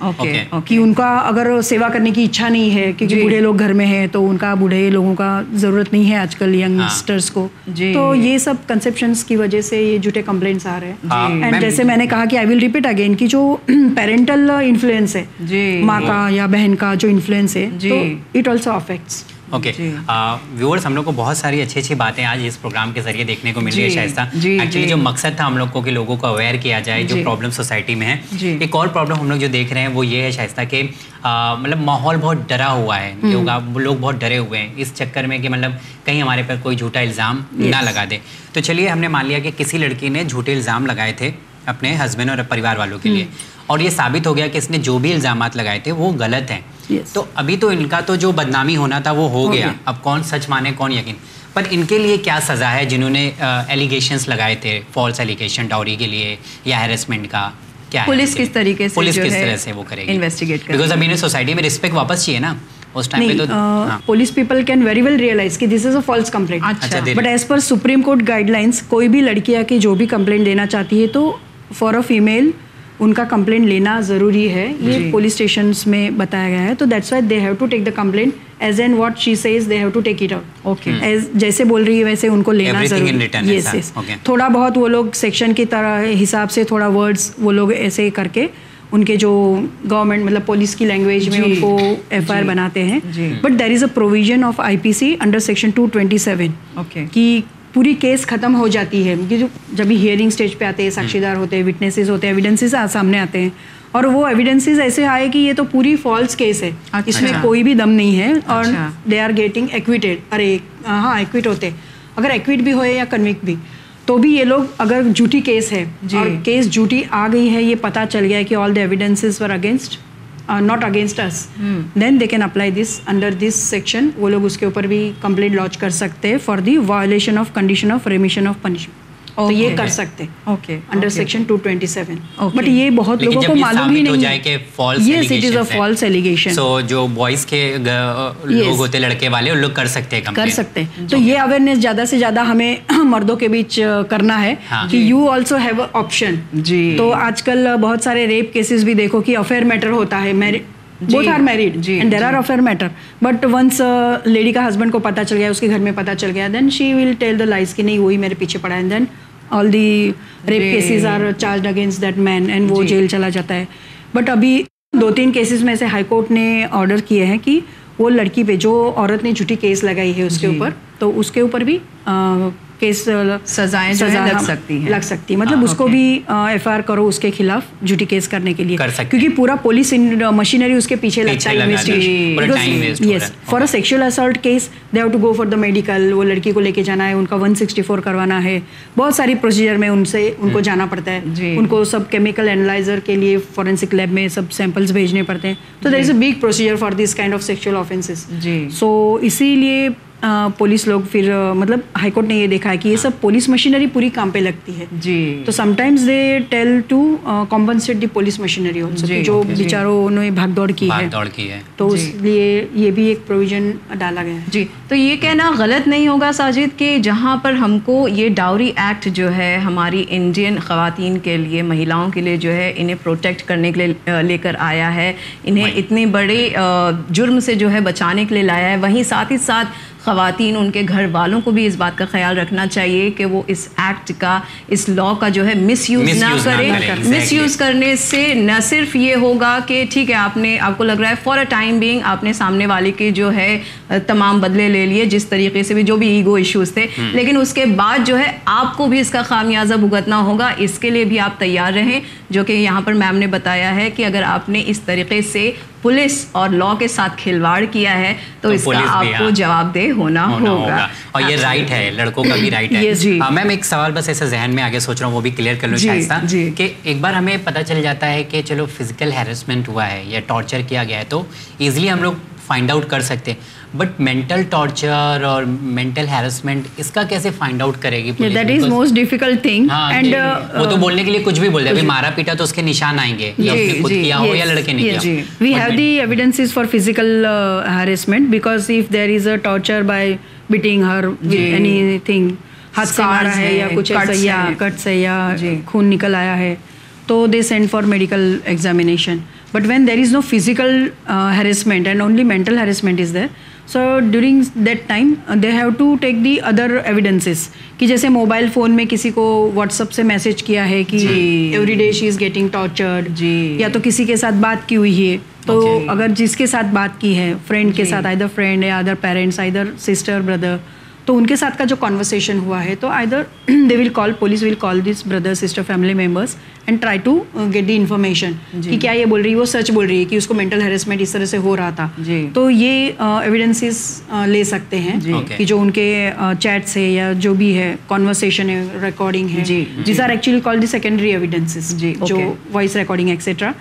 کہ ان کا اگر سیوا کرنے کی اچھا نہیں ہے کیونکہ جی۔ بوڑھے لوگ گھر میں ہیں تو ان کا بوڑھے لوگوں کا ضرورت نہیں ہے آج کل ینگسٹرس ہاں۔ کو جی۔ تو یہ سب کنسپشنس کی وجہ سے یہ جھوٹے کمپلینٹس آ رہے ہیں اینڈ ہاں۔ جیسے میں نے کہا کہ آئی ول ریپیٹ اگین کہ جو پیرنٹل انفلوئنس انفلوئنس ہے ماں کا یا بہن کا جو انفلوئنس ہے جی it also affects okay viewers ہم لوگ کو بہت ساری اچھی اچھی باتیں آج اس پروگرام کے ذریعے دیکھنے کو مل رہی ہے شائستہ ایکچولی جو مقصد تھا ہم لوگ کو کہ لوگوں کو اویئر کیا جائے جو پرابلم سوسائٹی میں ہے ایک اور پرابلم ہم لوگ جو دیکھ رہے ہیں وہ یہ ہے شائستہ کہ مطلب ماحول بہت ڈرا ہوا ہے لوگ بہت ڈرے ہوئے ہیں اس چکر میں کہ مطلب کہیں ہمارے پر کوئی جھوٹا الزام نہ لگا دے تو چلیے ہم نے مان لیا کہ کسی لڑکی نے جھوٹے الزام لگائے تھے اپنے ہسبینڈ اور پریوار والوں کے لیے اور یہ ثابت ہو گیا کہ اس نے جو بھی الزامات لگائے تھے وہ غلط ہیں تو ابھی تو ان کا تو جو بدنامی ہونا تھا وہ ہو گیا اب کون سچ مانے کون یقین پر ان کے لیے کیا سزا ہے جنہوں نے ایلیگیشنس لگائے تھے فالس ایلیگیشن ڈاوری کے لیے یا ہیرسمنٹ کا کیا پولیس کس طریقے سے پولیس کس طرح سے وہ کرے گی انویسٹیگیٹ کرے بیکاز ابھی نے سوسائٹی میں رسپیکٹ واپس چاہیے نا police people can very well realise کہ this is a false complaint but as per supreme court guidelines کوئی بھی لڑکیا کی جو بھی کمپلینٹ دینا چاہتی ہے تو فار اے فیمیل ان کا کمپلین لینا ضروری ہے یہ پولیس اسٹیشنس میں بتایا گیا ہے تو that's why they have to take the complain as and what she says they have to take it out okay as جیسے بول رہی ہے ویسے ان کو لینا ضروری یس یس تھوڑا بہت وہ لوگ سیکشن کی طرح حساب سے تھوڑا ورڈس وہ لوگ ایسے کر کے ان کے جو گورنمنٹ مطلب پولیس کی لینگویج میں ان کو ایف آئی آر بناتے ہیں but there is a provision of I P C under section two twenty seven کہ پوری کیس ختم ہو جاتی ہے کہ جب ہیئرنگ اسٹیج پہ آتے ہیں دار ہوتے ہیں وٹنیسز ہوتے ہیں ایویڈنسز سامنے آتے ہیں اور وہ ایویڈنسز ایسے آئے کہ یہ تو پوری فالس کیس ہے اچھا۔ اس میں کوئی بھی دم نہیں ہے اور دے آر گیٹنگ ایکویٹیڈ ارے ہاں ایکویٹ ہوتے اگر ایکویٹ بھی ہوئے یا کنوک بھی تو بھی یہ لوگ اگر جھوٹی کیس ہے جی کیس جھوٹی آ گئی ہے یہ پتہ چل گیا ہے کہ all the evidences for against not against us then they can apply this under this section وہ لوگ اس کے اوپر بھی کمپلینٹ لانچ کر سکتے ہیں for the violation of condition of remission of punishment تو یہ کر سکتے انڈر سیکشن 227 بٹ یہ بہت لوگوں کو معلوم ہی نہیں ہے یہ it is a false allegation so جو بوائز کے لوگ ہوتے لڑکے والے وہ لوگ کر سکتے ہیں کر سکتے ہیں تو یہ اویئرنیس زیادہ سے زیادہ ہمیں [CLEARS THROAT] مردوں کے بیچ کرنا ہے ہاں۔ کہ یو آلسو ہیو آپشن جی تو آج کل بہت سارے ریپ کیسز بھی دیکھو کہ افیئر میٹر ہوتا ہے both are married and there are affair matter but once lady کا ہسبینڈ کو پتا چل گیا اس کے گھر میں پتا چل گیا then she will tell the lies کہ نہیں وہی میرے پیچھے پڑا ہے then all the rape cases are charge against that man and وہ جیل چلا جاتا ہے بٹ ابھی دو تین کیسز میں سے ہائی کورٹ نے آڈر کیے ہیں کہ وہ لڑکی پہ جو عورت نے جھوٹی کیس لگائی ہے اس کے اوپر تو اس کے اوپر بھی کیس سزائیں سزا لگ سکتی ہیں لگ سکتی ہیں مطلب اس کو بھی ایف آئی آر کرو اس کے خلاف جوٹی کیس کرنے کے لیے کیونکہ پورا پولیس مشینری اس کے پیچھے لگتا ہے yes for a sexual assault case they have to go for the medical وہ لڑکی کو لے کے جانا ہے ان کا ون سکسٹی فور کروانا ہے بہت ساری پروسیجر میں ان سے ان کو جانا پڑتا ہے جی۔ ان کو سب کیمیکل اینالائزر کے لیے فورینسک لیب میں سب سیمپلس بھیجنے پڑتے ہیں تو there is a big procedure for this kind of sexual offences so اسی لیے پولیس لوگ پھر مطلب ہائی کورٹ نے یہ دیکھا ہے کہ یہ ہاں۔ سب پولیس مشینری پوری کام پہ لگتی ہے جی تو sometimes they tell to compensate the police machinery جو جی۔ بیچاروں انہوں نے بھاگ دوڑ کی ہے تو اس جی۔ لیے یہ بھی ایک پروویژن ڈالا گیا ہے جی تو یہ کہنا غلط نہیں ہوگا ساجد کہ جہاں پر ہم کو یہ ڈاوری ایکٹ جو ہے ہماری انڈین خواتین کے لیے مہیلاؤں کے لیے جو ہے انہیں پروٹیکٹ کرنے کے لیے لے کر آیا ہے انہیں اتنے بڑے جرم سے جو ہے بچانے کے لیے لایا ہے وہیں ساتھ ہی ساتھ خواتین ان کے گھر والوں کو بھی اس بات کا خیال رکھنا چاہیے کہ وہ اس ایکٹ کا اس لا کا جو ہے مس یوز نہ کرے مس یوز کرنے سے نہ صرف یہ ہوگا کہ ٹھیک ہے آپ نے آپ کو لگ رہا ہے فور اے ٹائم بینگ آپ نے سامنے والے کے جو ہے تمام بدلے لے لیے جس طریقے سے بھی جو بھی ایگو ایشوز تھے لیکن اس کے بعد جو ہے آپ کو بھی اس کا خامیازہ بھگتنا ہوگا اس کے لیے بھی آپ تیار رہیں جو کہ یہاں پر میم نے بتایا ہے کہ اگر آپ نے اس طریقے سے پولیس اور لا کے ساتھ کھلواڑ کیا ہے تو اس کا آپ کو جواب دہ ہونا ہوگا اور یہ رائٹ ہے لڑکوں کا بھی رائٹ [CLEARS THROAT] ہے جی۔ ہاں، میم ایک سوال بس ذہن میں آگے سوچ رہا ہوں وہ بھی کلیئر لوں جی، شائستہ جی۔ کہ ایک بار ہمیں پتہ چل جاتا ہے کہ چلو فزیکل ہیریسمنٹ ہوا ہے یا ٹارچر کیا گیا ہے تو ایزیلی ہم لوگ فائنڈ آؤٹ کر سکتے بٹ مینٹل ٹارچر اور مینٹل ہیرسمنٹ اس کا کیسے فائنڈ آؤٹ کرے گی that is most difficult thing and وہ تو بولنے کے لیے کچھ بھی بول دے مارا پیٹا تو اس کے نشان آئیں گے جی، خود جی، کیا ہو یا لڑکے نے کیا we have the evidences for physical harassment because if there is a torture by beating her anything ہاتھ سے مارا ہے یا کچھ ایسا یا کٹ سے یا جی۔ خون نکل آیا ہے تو they send for medical examination but when there is no physical harassment and only mental harassment is there so during that time they have to take the other evidences کہ جیسے موبائل فون میں کسی کو WhatsApp سے message کیا ہے کہ every day she is getting tortured جی یا تو کسی کے ساتھ بات کی ہوئی ہے تو اگر جس کے ساتھ بات کی ہے فرینڈ کے ساتھ آئی در فرینڈ یا other parents either sister brother تو ان کے ساتھ کا جو کانورسیشن ہوا ہے تو either they will call police will call this brother sister family members and try to get the information کہ کیا یہ بول رہی ہے وہ سچ بول رہی ہے کہ اس کو مینٹل ہیریسمنٹ اس طرح سے ہو رہا تھا جی۔ تو یہ ایویڈینسز لے سکتے ہیں جی۔ کہ جو ان کے چیٹس ہے یا جو بھی ہے کانورسیشن ہے ریکارڈنگ ہے these are actually call the secondary evidences جو وائس ریکارڈنگ ایکسیٹرا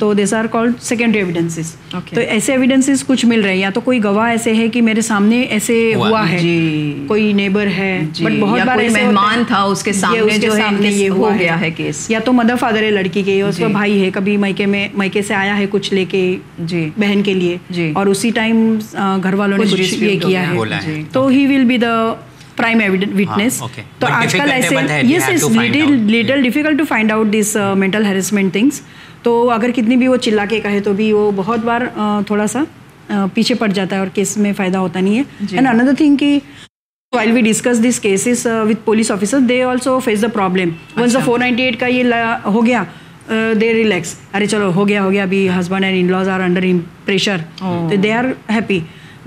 تو these are call secondary evidences تو ایسے ایویڈینسز کچھ مل رہے ہیں یا تو کوئی گواہ ایسے ہے کہ میرے سامنے ایسے ہوا ہے جی۔ کوئی نیبر ہے بٹ بہت بار مہمان تھا اس کے سامنے جو ہے یہ ہو گیا ہے کیس یا تو مدر فادر ہے لڑکی کے اس کا بھائی ہے کبھی مائکے میں مائکے سے آیا ہے کچھ لے کے جی بہن کے لیے جی اور اسی ٹائم گھر والوں نے کیا ہے تو he will be the prime witness تو آج کل ایسے little difficult to find out this mental harassment things تو اگر کتنی بھی وہ چلا کے کہے تو بھی وہ بہت بار تھوڑا سا پیچھے پڑ جاتا ہے اور کیس میں فائدہ ہوتا نہیں ہے اینڈ اندر تھنگ کہ while we discuss this cases with police officer یہ ہو گیا ہو گیا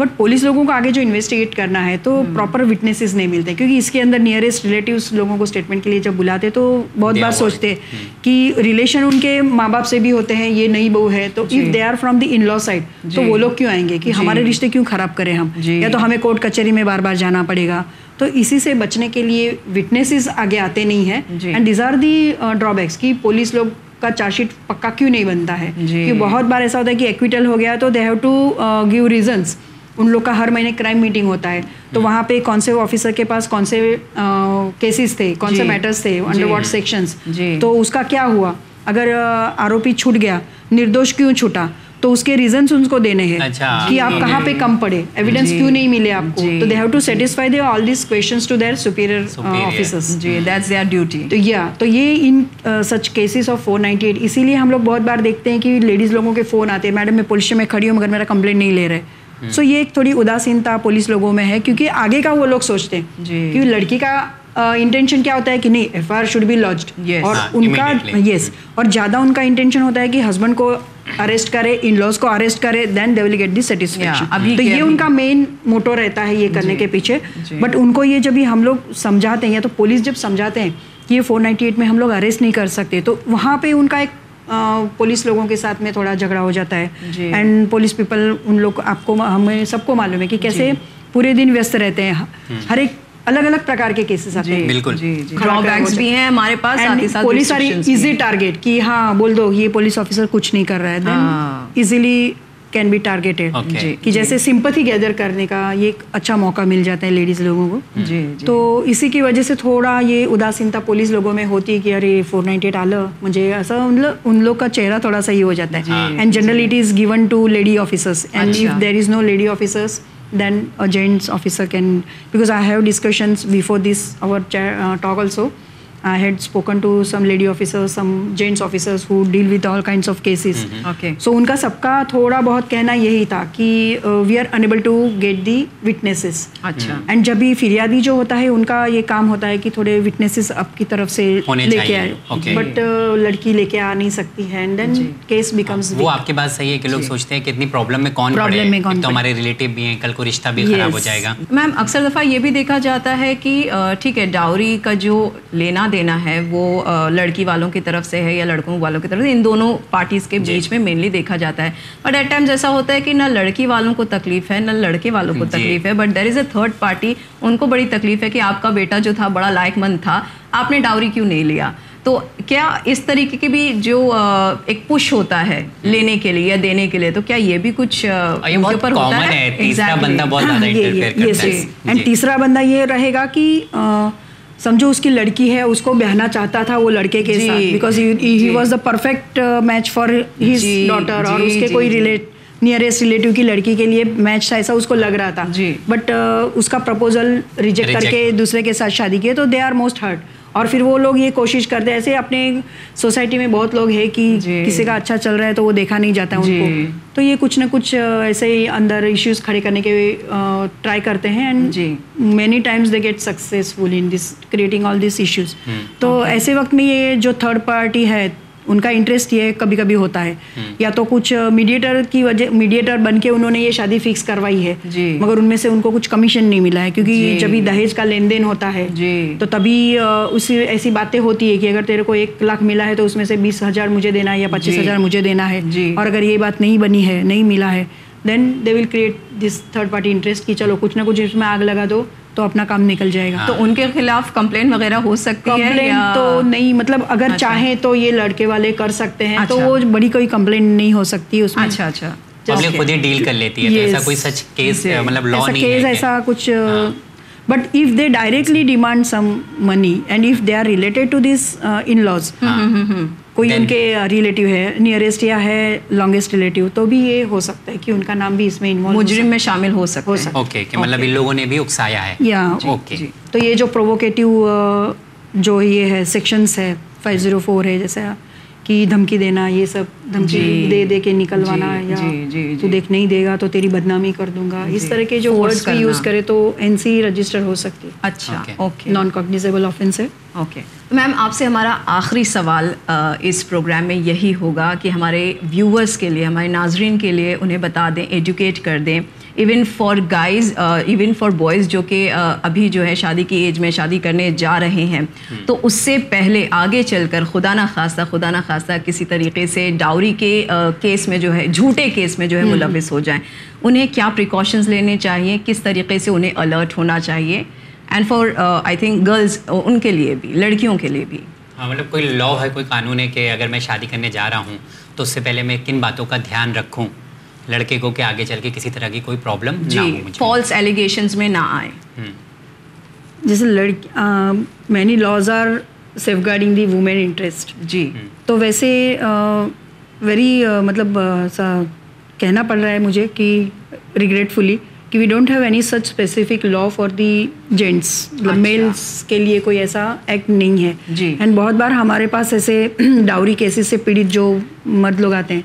بٹ پولیس لوگوں کو آگے جو انویسٹیگیٹ کرنا ہے تو پراپر hmm. وٹنسز نہیں ملتے کیونکہ اس کے اندر نیئرسٹ لوگوں کو اسٹیٹمنٹ کے لیے جب بلاتے تو بہت بار سوچتے hmm. کہ ریلیشن ان کے ماں باپ سے بھی ہوتے ہیں یہ نئی بہو ہے تو if they are from the in law side تو جی. وہ لوگ کیوں آئیں گے کہ جی. ہمارے رشتے کیوں خراب کریں ہم جی. یا تو ہمیں کورٹ کچہری میں بار بار جانا پڑے گا تو اسی سے بچنے کے لیے وٹنسز آگے آتے نہیں ہیں and these are the drawbacks کہ پولیس لوگ کا چارج شیٹ پکا کیوں نہیں بنتا ہے بہت بار ایسا ہوتا ہے کہ ایکویٹل ہو گیا تو they have to give reasons ان لوگ کا ہر مہینے کرائم میٹنگ ہوتا ہے تو وہاں پہ کون سے آفیسر کے پاس کون سے کیسز تھے کون سے میٹرس جی۔ تھے انڈر واٹ سیکشنس تو اس کا کیا ہوا اگر آروپی چھوٹ گیا نردوش کیوں چھوٹا تو اس کے ریزنس ان کو دینے ہیں اچھا۔ کہ آپ کہاں پہ کم پڑے ایویڈینس جی۔ کیوں نہیں ملے آپ کو جی۔ تو they have to satisfy they all these questions to their superior officers that's their duty تو یا تو یہ in such cases of four ninety eight اسی لیے ہم لوگ بہت بار دیکھتے ہیں کہ لیڈیز لوگوں کے فون آتے ہیں میڈم میں پولیس میں کھڑی ہوں مگر میرا کمپلین نہیں لے رہے سو یہ ایک تھوڑی اداسینتا پولیس لوگوں میں ہے کیونکہ آگے کا وہ لوگ سوچتے ہیں جی۔ کہ لڑکی کا انٹینشن کیا ہوتا ہے کہ نہیں F I R should be launch اور ان ہاں، ان کا کا یس اور زیادہ انٹینشن ہوتا ہے کہ ہسبینڈ کو اریسٹ کرے ان لوز کو اریسٹ کرے then they will get this تو یہ ان کا مین موٹو رہتا ہے یہ جی، کرنے کے پیچھے بٹ جی۔ ان کو یہ جب ہم لوگ سمجھاتے ہیں یا تو پولیس جب سمجھاتے ہیں کہ یہ فور نائنٹی ایٹ میں ہم لوگ اریسٹ نہیں کر سکتے تو وہاں پہ ان کا ایک پولیس لوگوں کے ساتھ میں تھوڑا جھگڑا ہو جاتا ہے اینڈ پولیس پیپل ان لوگ آپ کو ہمیں سب کو معلوم ہے کہ کیسے جی۔ پورے دن ویست رہتے ہیں ہر ایک الگ الگ پرکار کے کیسز آتے جی۔ ہیں بالکل کراؤ جی، بینکس بھی ہیں ہمارے پاس پولیس آر ایزی ٹارگیٹ کہ ہاں بول دو یہ پولیس آفیسر کچھ نہیں کر رہا ہے ایزیلی ہاں۔ کین بی جی کہ جیسے سمپتھی جی. گیدر کرنے کا یہ ایک اچھا موقع مل جاتا ہے لیڈیز لوگوں کو جی،, جی تو اسی کی وجہ سے تھوڑا یہ اداسینتا پولیس لوگوں میں ہوتی ہے کہ ارے فور نائنٹی ایٹ مجھے ایسا ان لوگ کا چہرہ تھوڑا سا ہی ہو جاتا ہے and general it is given to lady officers and there is no lady officers officer gents officer this our talk also so ان کا سب کا تھوڑا بہت کہنا یہی تھا ان کا یہ کام ہوتا ہے یہ بھی دیکھا جاتا ہے کہ ڈاوری کا جو لینا دینا ہے وہ لڑکی والوں کی طرف سے ہے یا لڑکوں والوں کی طرف سے ان دونوں پارٹیز کے جی۔ بیچ میں مینلی دیکھا جاتا ہے بٹ ایٹ ٹائم جیسا ہوتا ہے کہ نہ لڑکی والوں کو تکلیف ہے نہ لڑکے والوں کو جی۔ تکلیف ہے but there is a third party ان کو بڑی تکلیف ہے کہ آپ کا بیٹا جو تھا بڑا لائق مند تھا آپ نے ڈاوری کیوں نہیں لیا تو کیا اس طریقے کے بھی جو ایک پش ہوتا ہے لینے کے لیے یا دینے کے لیے تو کیا یہ بھی کچھ اوپر ہوتا ہے تیسرا بندہ یہ رہے گا کہ سمجھو اس کی لڑکی ہے اس کو بہنا چاہتا تھا وہ لڑکے کے جی، ساتھ because he was the perfect match for his daughter اور جی، اس کے جی، کوئی ریلیٹ نیئرسٹ ریلیٹیو کی لڑکی کے لیے میچ تھا ایسا اس کو لگ رہا تھا بٹ uh, اس کا پرپوزل ریجیکٹ کر کے دوسرے کے ساتھ شادی کیے تو دے آر موسٹ ہرٹ اور پھر وہ لوگ یہ کوشش کرتے ایسے اپنے سوسائٹی میں بہت لوگ ہے کہ جی۔ کسی کا اچھا چل رہا ہے تو وہ دیکھا نہیں جاتا ان جی۔ کو تو یہ کچھ نہ کچھ ایسے ہی اندر ایشوز کھڑے کرنے کے ٹرائی کرتے ہیں and many times they get successful in this creating all these issues تو ایسے وقت میں یہ جو تھرڈ پارٹی ہے ان کا انٹرسٹ یہ کبھی کبھی ہوتا ہے یا تو کچھ میڈیٹر کی وجہ میڈیٹر بن کے انہوں نے یہ شادی فکس کروائی ہے جی۔ مگر ان میں سے ان کو کچھ کمیشن نہیں ملا ہے کیونکہ جی۔ جب دہیج کا لین دین ہوتا ہے جی۔ تو تبھی اس ایسی باتیں ہوتی ہے کہ اگر تیرے کو ایک لاکھ ملا ہے تو اس میں سے بیس ہزار مجھے دینا ہے یا پچیس ہزار مجھے دینا ہے اور اگر یہ بات نہیں بنی ہے نہیں ملا ہے then they will create this third party interest کہ چلو کچھ نہ کچھ اس میں آگ لگا دو تو اپنا کام نکل جائے گا تو ان کے خلاف کمپلین وغیرہ ہو سکتی ہے تو نہیں مطلب اگر اچھا۔ چاہیں تو یہ لڑکے والے کر سکتے ہیں تو اچھا۔ وہ بڑی کوئی کمپلین نہیں ہو سکتی اس میں اچھا اچھا پبلک خود ہی ڈیل کر لیتی ہے ایسا کوئی سچ کیس مطلب لا نہیں ہے ایسا کچھ but if they directly demand some money and if they are related to this in laws کوئی ان کے ریلیٹیو ہے نیئرسٹ یا ہے لانگیسٹ ریلیٹیو تو بھی یہ ہو سکتا ہے کہ ان کا نام بھی اس میں مجرم میں شامل ہو سکتا ہے اوکے مطلب ان لوگوں نے بھی اکسایا ہے یا اوکے جی، جی۔ تو یہ جو پرووکیٹیو جو یہ ہے سیکشنس ہے فائیو زیرو فور ہے جیسے کہ دھمکی دینا یہ سب دھمکی جی، دے دے کے جی، نکلوانا جی، یا تو دیکھ نہیں دے گا تو تیری بدنامی کر دوں گا اس طرح کے جو ورڈ بھی یوز کرے تو این سی رجسٹر ہو سکتی اچھا اوکے نان کوگنیزیبل آفینس ہے اوکے میم آپ سے ہمارا آخری سوال اس پروگرام میں یہی ہوگا کہ ہمارے ویوورس کے لیے ہمارے ناظرین کے لیے انہیں بتا دیں ایجوکیٹ کر دیں even for guys even for boys جو کہ uh, ابھی جو ہے شادی کی ایج میں شادی کرنے جا رہے ہیں hmm. تو اس سے پہلے آگے چل کر خدا نہ خاصہ خدا نہ خاصہ کسی طریقے سے ڈاوری کے کیس uh, میں جو ہے جھوٹے کیس میں جو ہے hmm. ملوث ہو جائیں انہیں کیا پریکاشنز لینے چاہیے کس طریقے سے انہیں الرٹ ہونا چاہیے and for I think girls ان کے لیے بھی لڑکیوں کے لیے بھی ہاں مطلب کوئی لا ہے کوئی قانون ہے کہ اگر میں شادی کرنے جا رہا ہوں تو اس سے پہلے میں کن باتوں کا دھیان رکھوں لڑکے کو کہ آگے چل کے کسی طرح کی کوئی پرابلم جی فالس ایلیگیشنز میں نہ آئے جیسے لڑکی many laws are safeguarding the women interest جی تو ویسے ویری مطلب کہنا پڑ رہا ہے مجھے کہ ریگریٹ فلی کہ we don't have any such specific law for the gents males کے لیے کوئی ایسا ایکٹ نہیں ہے اینڈ جی۔ بہت بار ہمارے پاس ایسے ڈاوری [CLEARS THROAT] کیسز سے پیڑت جو مرد لوگ آتے ہیں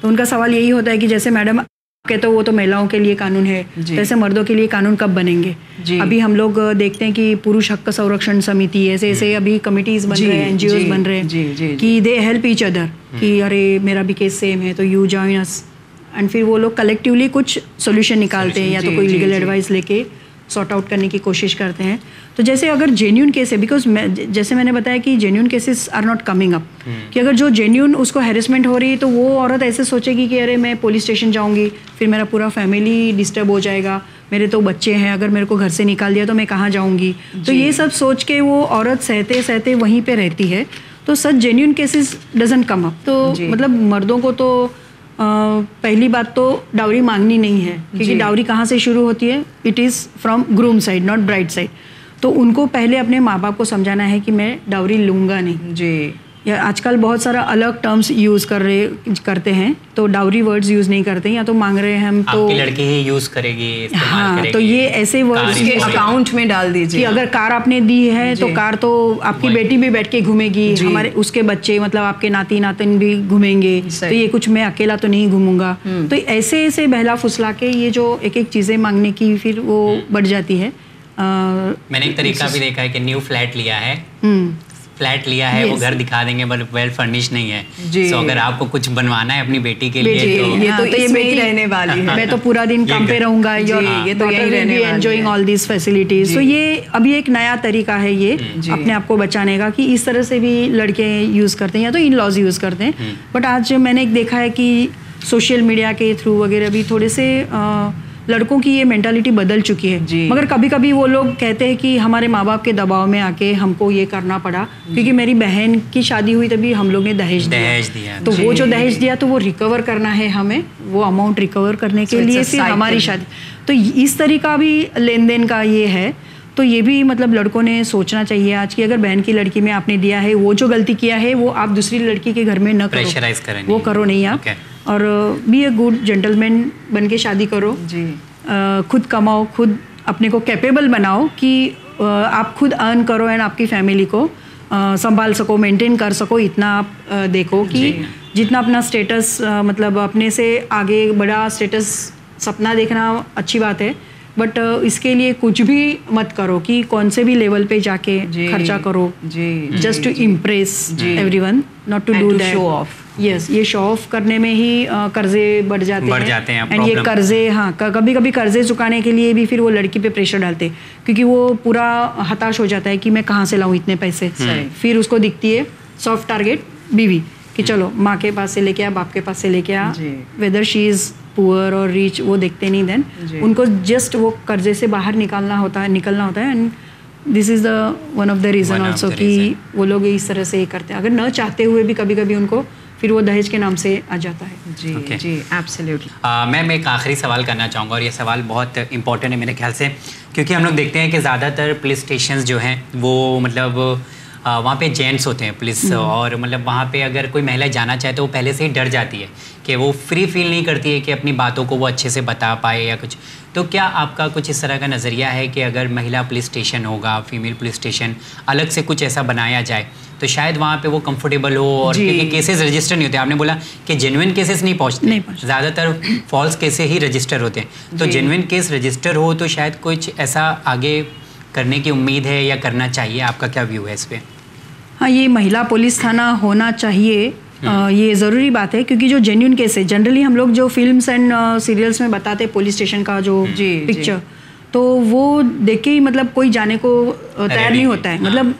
تو ان کا سوال یہی ہوتا ہے کہ جیسے میڈم کہتے وہ تو مہیلاؤں کے لیے قانون ہے جی۔ جیسے مردوں کے لیے قانون کب بنیں گے جی۔ ابھی ہم لوگ دیکھتے ہیں کہ پروش حق سرکن سمیتی ایسے ایسے جی۔ ابھی کمیٹیز بن رہے ہیں این جی اوز بن رہے ہیں کہ دے ہیلپ ایچ ادر کہ ارے میرا بھی کیس سیم ہے تو یو جوائن اس اینڈ پھر وہ لوگ کلیکٹیولی کچھ سولوشن نکالتے ہیں یا تو کوئی لیگل ایڈوائز لے کے سارٹ آؤٹ کرنے کی کوشش کرتے ہیں تو جیسے اگر جینیون کیس ہے بیکاز میں جیسے میں نے بتایا کہ genuine cases are not coming up کہ اگر جو جینیون اس کو ہیریسمنٹ ہو رہی ہے تو وہ عورت ایسے سوچے گی کہ ارے میں پولیس اسٹیشن جاؤں گی پھر میرا پورا فیملی ڈسٹرب ہو جائے گا میرے تو بچے ہیں اگر میرے کو گھر سے نکال دیا تو میں کہاں جاؤں گی تو جی. یہ سب سوچ کے وہ عورت سہتے سہتے وہیں پہ رہتی ہے تو such genuine cases doesn't come up تو جی. مطلب مردوں کو تو پہلی بات تو ڈاوری مانگنی نہیں ہے کیونکہ جی. ڈاوری کہاں سے شروع ہوتی ہے it is from groom side not bride side تو ان کو پہلے اپنے ماں باپ کو سمجھانا ہے کہ میں ڈاوری لوں گا نہیں جی یا آج کل بہت سارا الگ ٹرمس یوز کر رہے کرتے ہیں تو ڈاوری ورڈز یوز نہیں کرتے یا تو مانگ رہے ہیں ہم تو لڑکی ہی یوز کرے گی ہاں تو یہ ایسے اکاؤنٹ میں ڈال دیجیے اگر کار آپ نے دی ہے تو جی۔ کار تو آپ کی بیٹی بھی بیٹھ کے گھومے گی جی۔ ہمارے اس کے بچے مطلب آپ کے ناتی ناتن بھی گھومیں گے تو یہ کچھ میں اکیلا تو نہیں گھوموں گا تو ایسے ایسے بہلا پھسلا کے یہ جو ایک ایک چیزیں مانگنے کی پھر وہ بڑھ جاتی ہے میں نے ایک طریقہ بھی دیکھا ہے کہ نیو فلیٹ لیا ہے فلیٹ لیا ہے وہ گھر دکھا دیں گے بٹ ویل فرنیش نہیں ہے سو جی۔ اگر آپ کو کچھ بنوانا ہے اپنی بیٹی کے لیے تو یہ ہاں، میری رہنے والی ہے میں تو پورا دن کام پہ رہوں گا یہ جی۔ تو انجوائنگ آل دیز فیسلٹیز تو جی۔ یہ ابھی ایک نیا طریقہ ہے یہ اپنے آپ کو بچانے کا کہ اس طرح سے بھی لڑکے یوز کرتے ہیں یا تو ان لاز یوز کرتے ہیں بٹ آج میں نے ایک دیکھا ہے کہ سوشل میڈیا کے تھرو وغیرہ بھی تھوڑے سے لڑکوں کی یہ مینٹالٹی بدل چکی ہے جی۔ مگر کبھی کبھی وہ لوگ کہتے ہیں کہ ہمارے ماں باپ کے دباؤ میں آ کے ہم کو یہ کرنا پڑا کیونکہ میری بہن کی شادی ہوئی تبھی ہم لوگ نے دہیج دیا تو وہ جی۔ جو دہیج دیا تو وہ ریکور کرنا ہے ہمیں وہ اماؤنٹ ریکور کرنے کے لیے پھر ہماری شادی تو اس طریقہ بھی لین دین کا یہ ہے تو یہ بھی مطلب لڑکوں نے سوچنا چاہیے آج کی اگر بہن کی لڑکی میں آپ نے دیا ہے وہ جو غلطی کیا ہے وہ آپ دوسری لڑکی کے گھر میں نہ کرو وہ کرو نہیں آپ اور be a good gentleman بن کے شادی کرو جی خود کماؤ خود اپنے کو کیپیبل بناؤ کہ آپ خود ارن کرو اینڈ آپ کی فیملی کو سنبھال سکو مینٹین کر سکو اتنا آپ دیکھو کہ جی. جتنا اپنا اسٹیٹس مطلب اپنے سے آگے بڑا اسٹیٹس سپنا دیکھنا اچھی بات ہے بٹ uh, اس کے لیے کچھ بھی مت کرو کہ کون سے بھی لیول پہ جا کے جی، خرچہ کرو just to impress everyone not to امپریسری show off yes یہ شو آف کرنے میں ہی uh, قرضے بڑھ جاتے اینڈ یہ قرضے ہاں کبھی کبھی قرضے چکانے کے لیے بھی پھر وہ لڑکی پہ پریشر ڈالتے کیونکہ وہ پورا ہتاش ہو جاتا ہے کہ میں کہاں سے لاؤں اتنے پیسے پھر اس کو دکھتی ہے سافٹ ٹارگیٹ بیوی کہ چلو ماں کے پاس سے لے کے آ باپ کے پاس سے لے کے آ whether she is poor or reach وہ دیکھتے نہیں دین جی۔ ان کو جسٹ وہ قرضے سے باہر نکالنا ہوتا ہوتا ہے ہے نکلنا and this is the the one of reason also کہ وہ لوگ اس طرح سے یہ کرتے ہیں اگر نہ چاہتے ہوئے بھی کبھی کبھی ان کو پھر وہ دہیج کے نام سے آ جاتا ہے جی جی میں ایک آخری سوال کرنا چاہوں گا اور یہ سوال بہت امپورٹنٹ ہے میرے خیال سے کیونکہ ہم لوگ دیکھتے ہیں کہ زیادہ تر پولیس اسٹیشنز جو ہیں وہ مطلب وہاں پہ جینٹس ہوتے ہیں پولیس اور مطلب وہاں پہ اگر کوئی مہیلا جانا چاہے تو وہ پہلے سے ہی ڈر جاتی ہے کہ وہ فری فیل نہیں کرتی ہے کہ اپنی باتوں کو وہ اچھے سے بتا پائے یا کچھ تو کیا آپ کا کچھ اس طرح کا نظریہ ہے کہ اگر مہیلا پولیس اسٹیشن ہوگا فیمیل پولیس اسٹیشن الگ سے کچھ ایسا بنایا جائے تو شاید وہاں پہ وہ کمفرٹیبل ہو اور یہ کیسز رجسٹر نہیں ہوتے آپ نے بولا کہ جینوئن کیسز نہیں پہنچتے زیادہ تر فالس کیسز ہی رجسٹر ہوتے ہیں تو جینوئن کیس رجسٹر ہو تو شاید کچھ ایسا آگے کرنے کی امید ہے یا کرنا چاہیے آپ کا کیا ویو ہے اس پہ ہاں یہ مہیلا پولیس تھانہ ہونا چاہیے ہاں۔ یہ ضروری بات ہے کیونکہ جو جینیون کیس ہے جنرلی ہم لوگ جو فلمس اینڈ سیریلس میں بتاتے پولیس اسٹیشن کا جو پکچر جی، جی۔ تو وہ دیکھ کے ہی مطلب کوئی جانے کو تیار نہیں ہوتا ہے ہاں۔ مطلب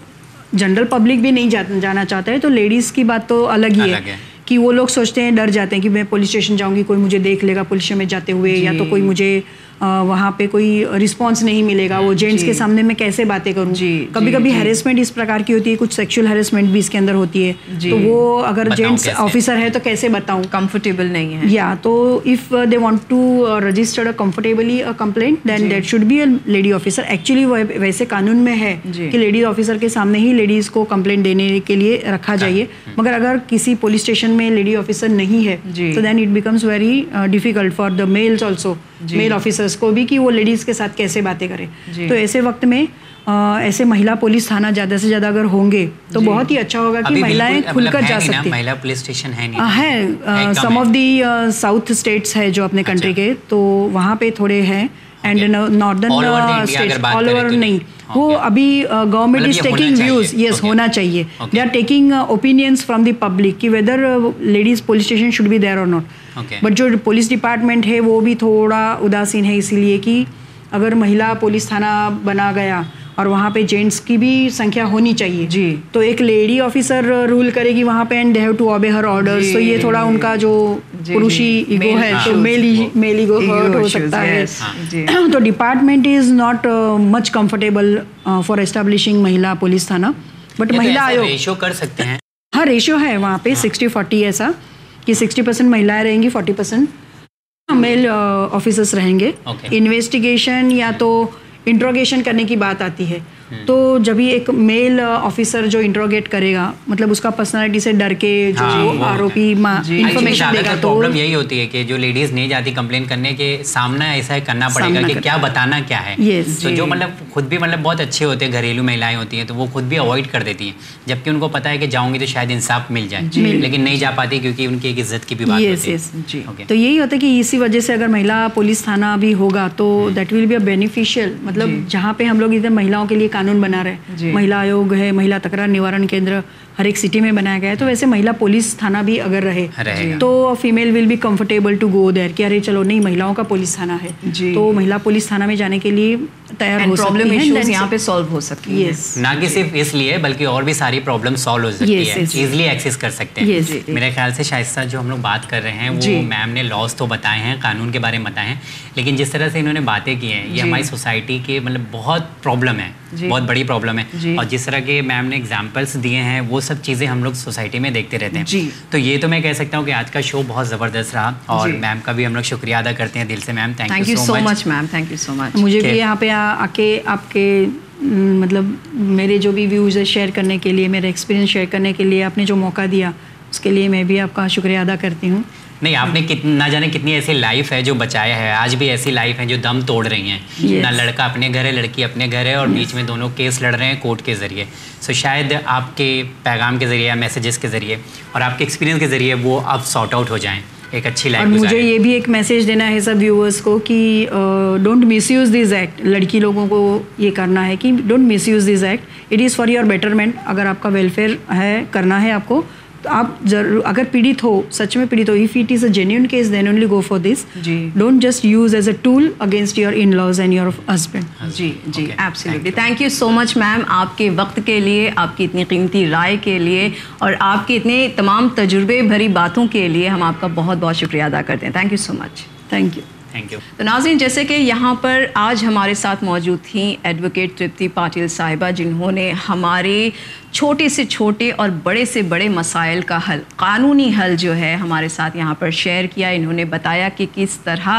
جنرل پبلک بھی نہیں جانا چاہتا ہے تو لیڈیز کی بات تو الگ ہی ہے کہ وہ لوگ سوچتے ہیں ڈر جاتے ہیں کہ میں پولیس اسٹیشن جاؤں گی کوئی مجھے دیکھ لے گا پولیس میں جاتے ہوئے یا تو جی۔ کوئی مجھے وہاں پہ کوئی رسپانس نہیں ملے گا وہ جینٹس کے جی۔ سامنے میں کیسے باتیں کروں جی کبھی کبھی ہیریسمنٹ اس پرکار کی ہوتی ہے کچھ سیکچل ہیریسمنٹ بھی اس کے اندر ہوتی ہے جی۔ تو وہ اگر جینٹس آفیسر ہے تو کیسے بتاؤں کمفرٹیبل نہیں ہے یا تو if they want to comfortably complaint then that should be a lady officer actually ویسے قانون میں ہے جی۔ کہ لیڈیز آفیسر کے سامنے ہی لیڈیز کو کمپلینٹ دینے کے لیے رکھا ہاں۔ جائیے مگر اگر کسی پولیس اسٹیشن میں لیڈی آفیسر نہیں ہے تو then it becomes very difficult for the males also G. Male officers کو بھی کہ وہ لیڈیز کے ساتھ کیسے باتیں کریں جی. تو ایسے وقت میں ایسے مہیلا پولیس تھانہ زیادہ سے زیادہ اگر ہوں گے تو جی. بہت ہی اچھا ہوگا کہ مہیلائیں کھل کر جا سکتی ہیں some of the south states ہے جو اپنے کنٹری اچھا۔ کے تو وہاں پہ تھوڑے ہیں اینڈ ناردرن آل اوور نہیں وہ ابھی government is taking views yes ہونا چاہیے they are taking opinions from the public کہ whether ladies police station should be there or not but جو پولیس ڈپارٹمنٹ ہے وہ بھی تھوڑا اداسین ہے اسی لیے کہ اگر مہیلا پولیس تھانہ بنا گیا اور وہاں پہ جینٹس کی بھی سنکھیا ہونی چاہیے جی تو ایک لیڈی آفیسر رول کرے گی وہاں پہ and have to obey her order تو یہ جی۔ تھوڑا ان کا جو پروشی جی، ایگو جی۔ ہے تو میلی میل ایگو ہرٹ ہو سکتا ہے ہاں۔ [CLEARS THROAT] تو department is not much comfortable for establishing مہیلا پولیس تھانہ بٹ مہیلا ریشو کر سکتے ہیں ہاں ریشو ہے وہاں پہ سکسٹی فورٹی ایسا کہ سکسٹی پرسینٹ مہیلائیں رہیں گی فورٹی پرسینٹ میل آفیسرس رہیں گے انویسٹیگیشن یا تو انٹروگیشن کرنے کی بات آتی ہے تو جب ایک میل آفیسر جو انٹروگیٹ کرے گا مطلب اس کا پرسنالٹی سے ڈر کے جو ہاں، آروپی انفارمیشن جی، دے گا تو پرابلم یہی ہوتی ہے کہ جو لیڈیز نہیں جاتی کمپلین کرنے کے سامنا ایسا ہے کرنا پڑے گا کہ کیا بتانا کیا ہے تو جو جی۔ مطلب خود بھی مطلب بہت اچھے ہوتے ہیں گھریلو مہیلائیں ہوتی ہیں تو وہ خود بھی اوائڈ کر دیتی ہیں جبکہ ان کو پتا ہے کہ جاؤں گی تو شاید انصاف مل جائے جی۔ لیکن نہیں جا پاتی کیونکہ ان کی ایک عزت کی بھی بات ہوتی ہے تو یہی ہوتا ہے کہ اسی وجہ سے اگر مہیلا پولیس تھانہ بھی ہوگا تو that will be a beneficial مطلب جہاں پہ ہم لوگ ادھر مہیلاؤں کے لیے قانون بنا رہے جی۔ مہیلا آیوگ ہے مہیلا تکرار نوارن کیندر ہر ایک سٹی میں بنایا گیا ہے تو ویسے مہیلا پولیس تھانہ بھی اگر رہے تو female will be comfortable to go there کہ ارے چلو نہیں مہیلاؤں کا پولیس ہے جی۔ تو مہیلا پولیس تھانہ میں جانے کے لیے تیار ہو ہو سکتی یہاں پہ سالو ہے نہ کہ صرف اس لیے بلکہ اور بھی ساری پرابلم سالو ہو سکتی ہے ایزلی کر سکتے ہیں میرے خیال سے شائستہ جو ہم لوگ بات کر رہے ہیں وہ میم جی۔ نے لاس تو بتائے ہیں قانون کے بارے میں بتائے ہیں لیکن جس طرح سے انہوں نے باتیں کی ہیں یہ جی۔ ہماری سوسائٹی کے مطلب بہت پرابلم ہے بہت بڑی پرابلم ہے اور جس طرح کے میم نے ایگزامپلس دیے ہیں وہ سب چیزیں ہم لوگ سوسائٹی میں دیکھتے رہتے ہیں جی تو یہ تو میں کہہ سکتا ہوں کہ آج کا شو بہت زبردست رہا اور جی۔ میم کا بھی ہم لوگ شکریہ ادا کرتے ہیں دل سے ma'am thank you so much ma'am thank you so much مجھے بھی یہاں پہ آ کے آپ کے مطلب میرے جو بھی ویوز ہے شیئر کرنے کے لیے میرا ایکسپیرینس شیئر کرنے کے لیے آپ نے جو موقع دیا اس کے لیے میں بھی آپ کا شکریہ ادا کرتی ہوں نہیں آپ نے نہ جانے کتنی ایسی لائف ہے جو بچایا ہے آج بھی ایسی لائف ہے جو دم توڑ رہی ہیں نہ لڑکا اپنے گھر ہے لڑکی اپنے گھر ہے اور بیچ میں دونوں کیس لڑ رہے ہیں کورٹ کے ذریعے سو شاید آپ کے پیغام کے ذریعے میسیجز کے ذریعے اور آپ کے ایکسپیرینس کے ذریعے وہ اب سارٹ آؤٹ ہو جائیں ایک اچھی لائف مجھے یہ بھی ایک میسیج دینا ہے سب ویورس کو کہ don't misuse these act لڑکی لوگوں کو یہ کرنا ہے کہ don't misuse these act it is for your betterment اگر آپ کا ویلفیئر ہے کرنا ہے آپ کو تو آپ اگر پیڑت ہو سچ میں پیڑت ہو if it is a genuine case then only go for this G don't just use as a tool against your in-laws and your husband G G thank you so much ma'am آپ کے وقت کے لیے آپ کی اتنی قیمتی رائے کے لیے اور آپ کے اتنے تمام تجربے بھری باتوں کے لیے ہم آپ کا بہت بہت شکریہ ادا کرتے ہیں thank you so much thank you تو ناظرین جیسے کہ یہاں پر آج ہمارے ساتھ موجود تھیں ایڈوکیٹ ترپتی پاٹل صاحبہ جنہوں نے ہمارے چھوٹے سے چھوٹے اور بڑے سے بڑے مسائل کا حل قانونی حل جو ہے ہمارے ساتھ یہاں پر شیئر کیا انہوں نے بتایا کہ کس طرح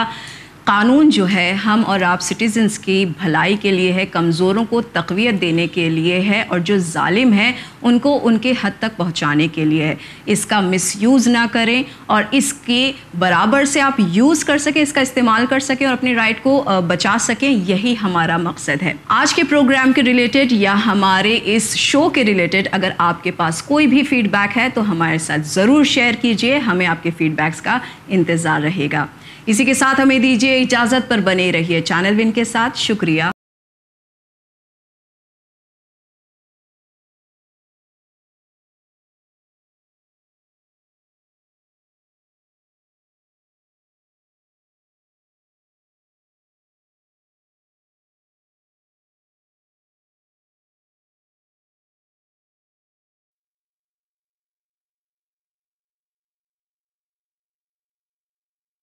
قانون جو ہے ہم اور آپ سٹیزنز کی بھلائی کے لیے ہے کمزوروں کو تقویت دینے کے لیے ہے اور جو ظالم ہے ان کو ان کے حد تک پہنچانے کے لیے ہے اس کا مس یوز نہ کریں اور اس کے برابر سے آپ یوز کر سکیں اس کا استعمال کر سکیں اور اپنی رائٹ کو بچا سکیں یہی ہمارا مقصد ہے آج کے پروگرام کے ریلیٹڈ یا ہمارے اس شو کے ریلیٹڈ اگر آپ کے پاس کوئی بھی فیڈ بیک ہے تو ہمارے ساتھ ضرور شیئر کیجیے ہمیں آپ کے فیڈ بیکس کا انتظار رہے گا اسی کے ساتھ ہمیں دیجیے اجازت پر بنے رہیے چینل ون کے ساتھ شکریہ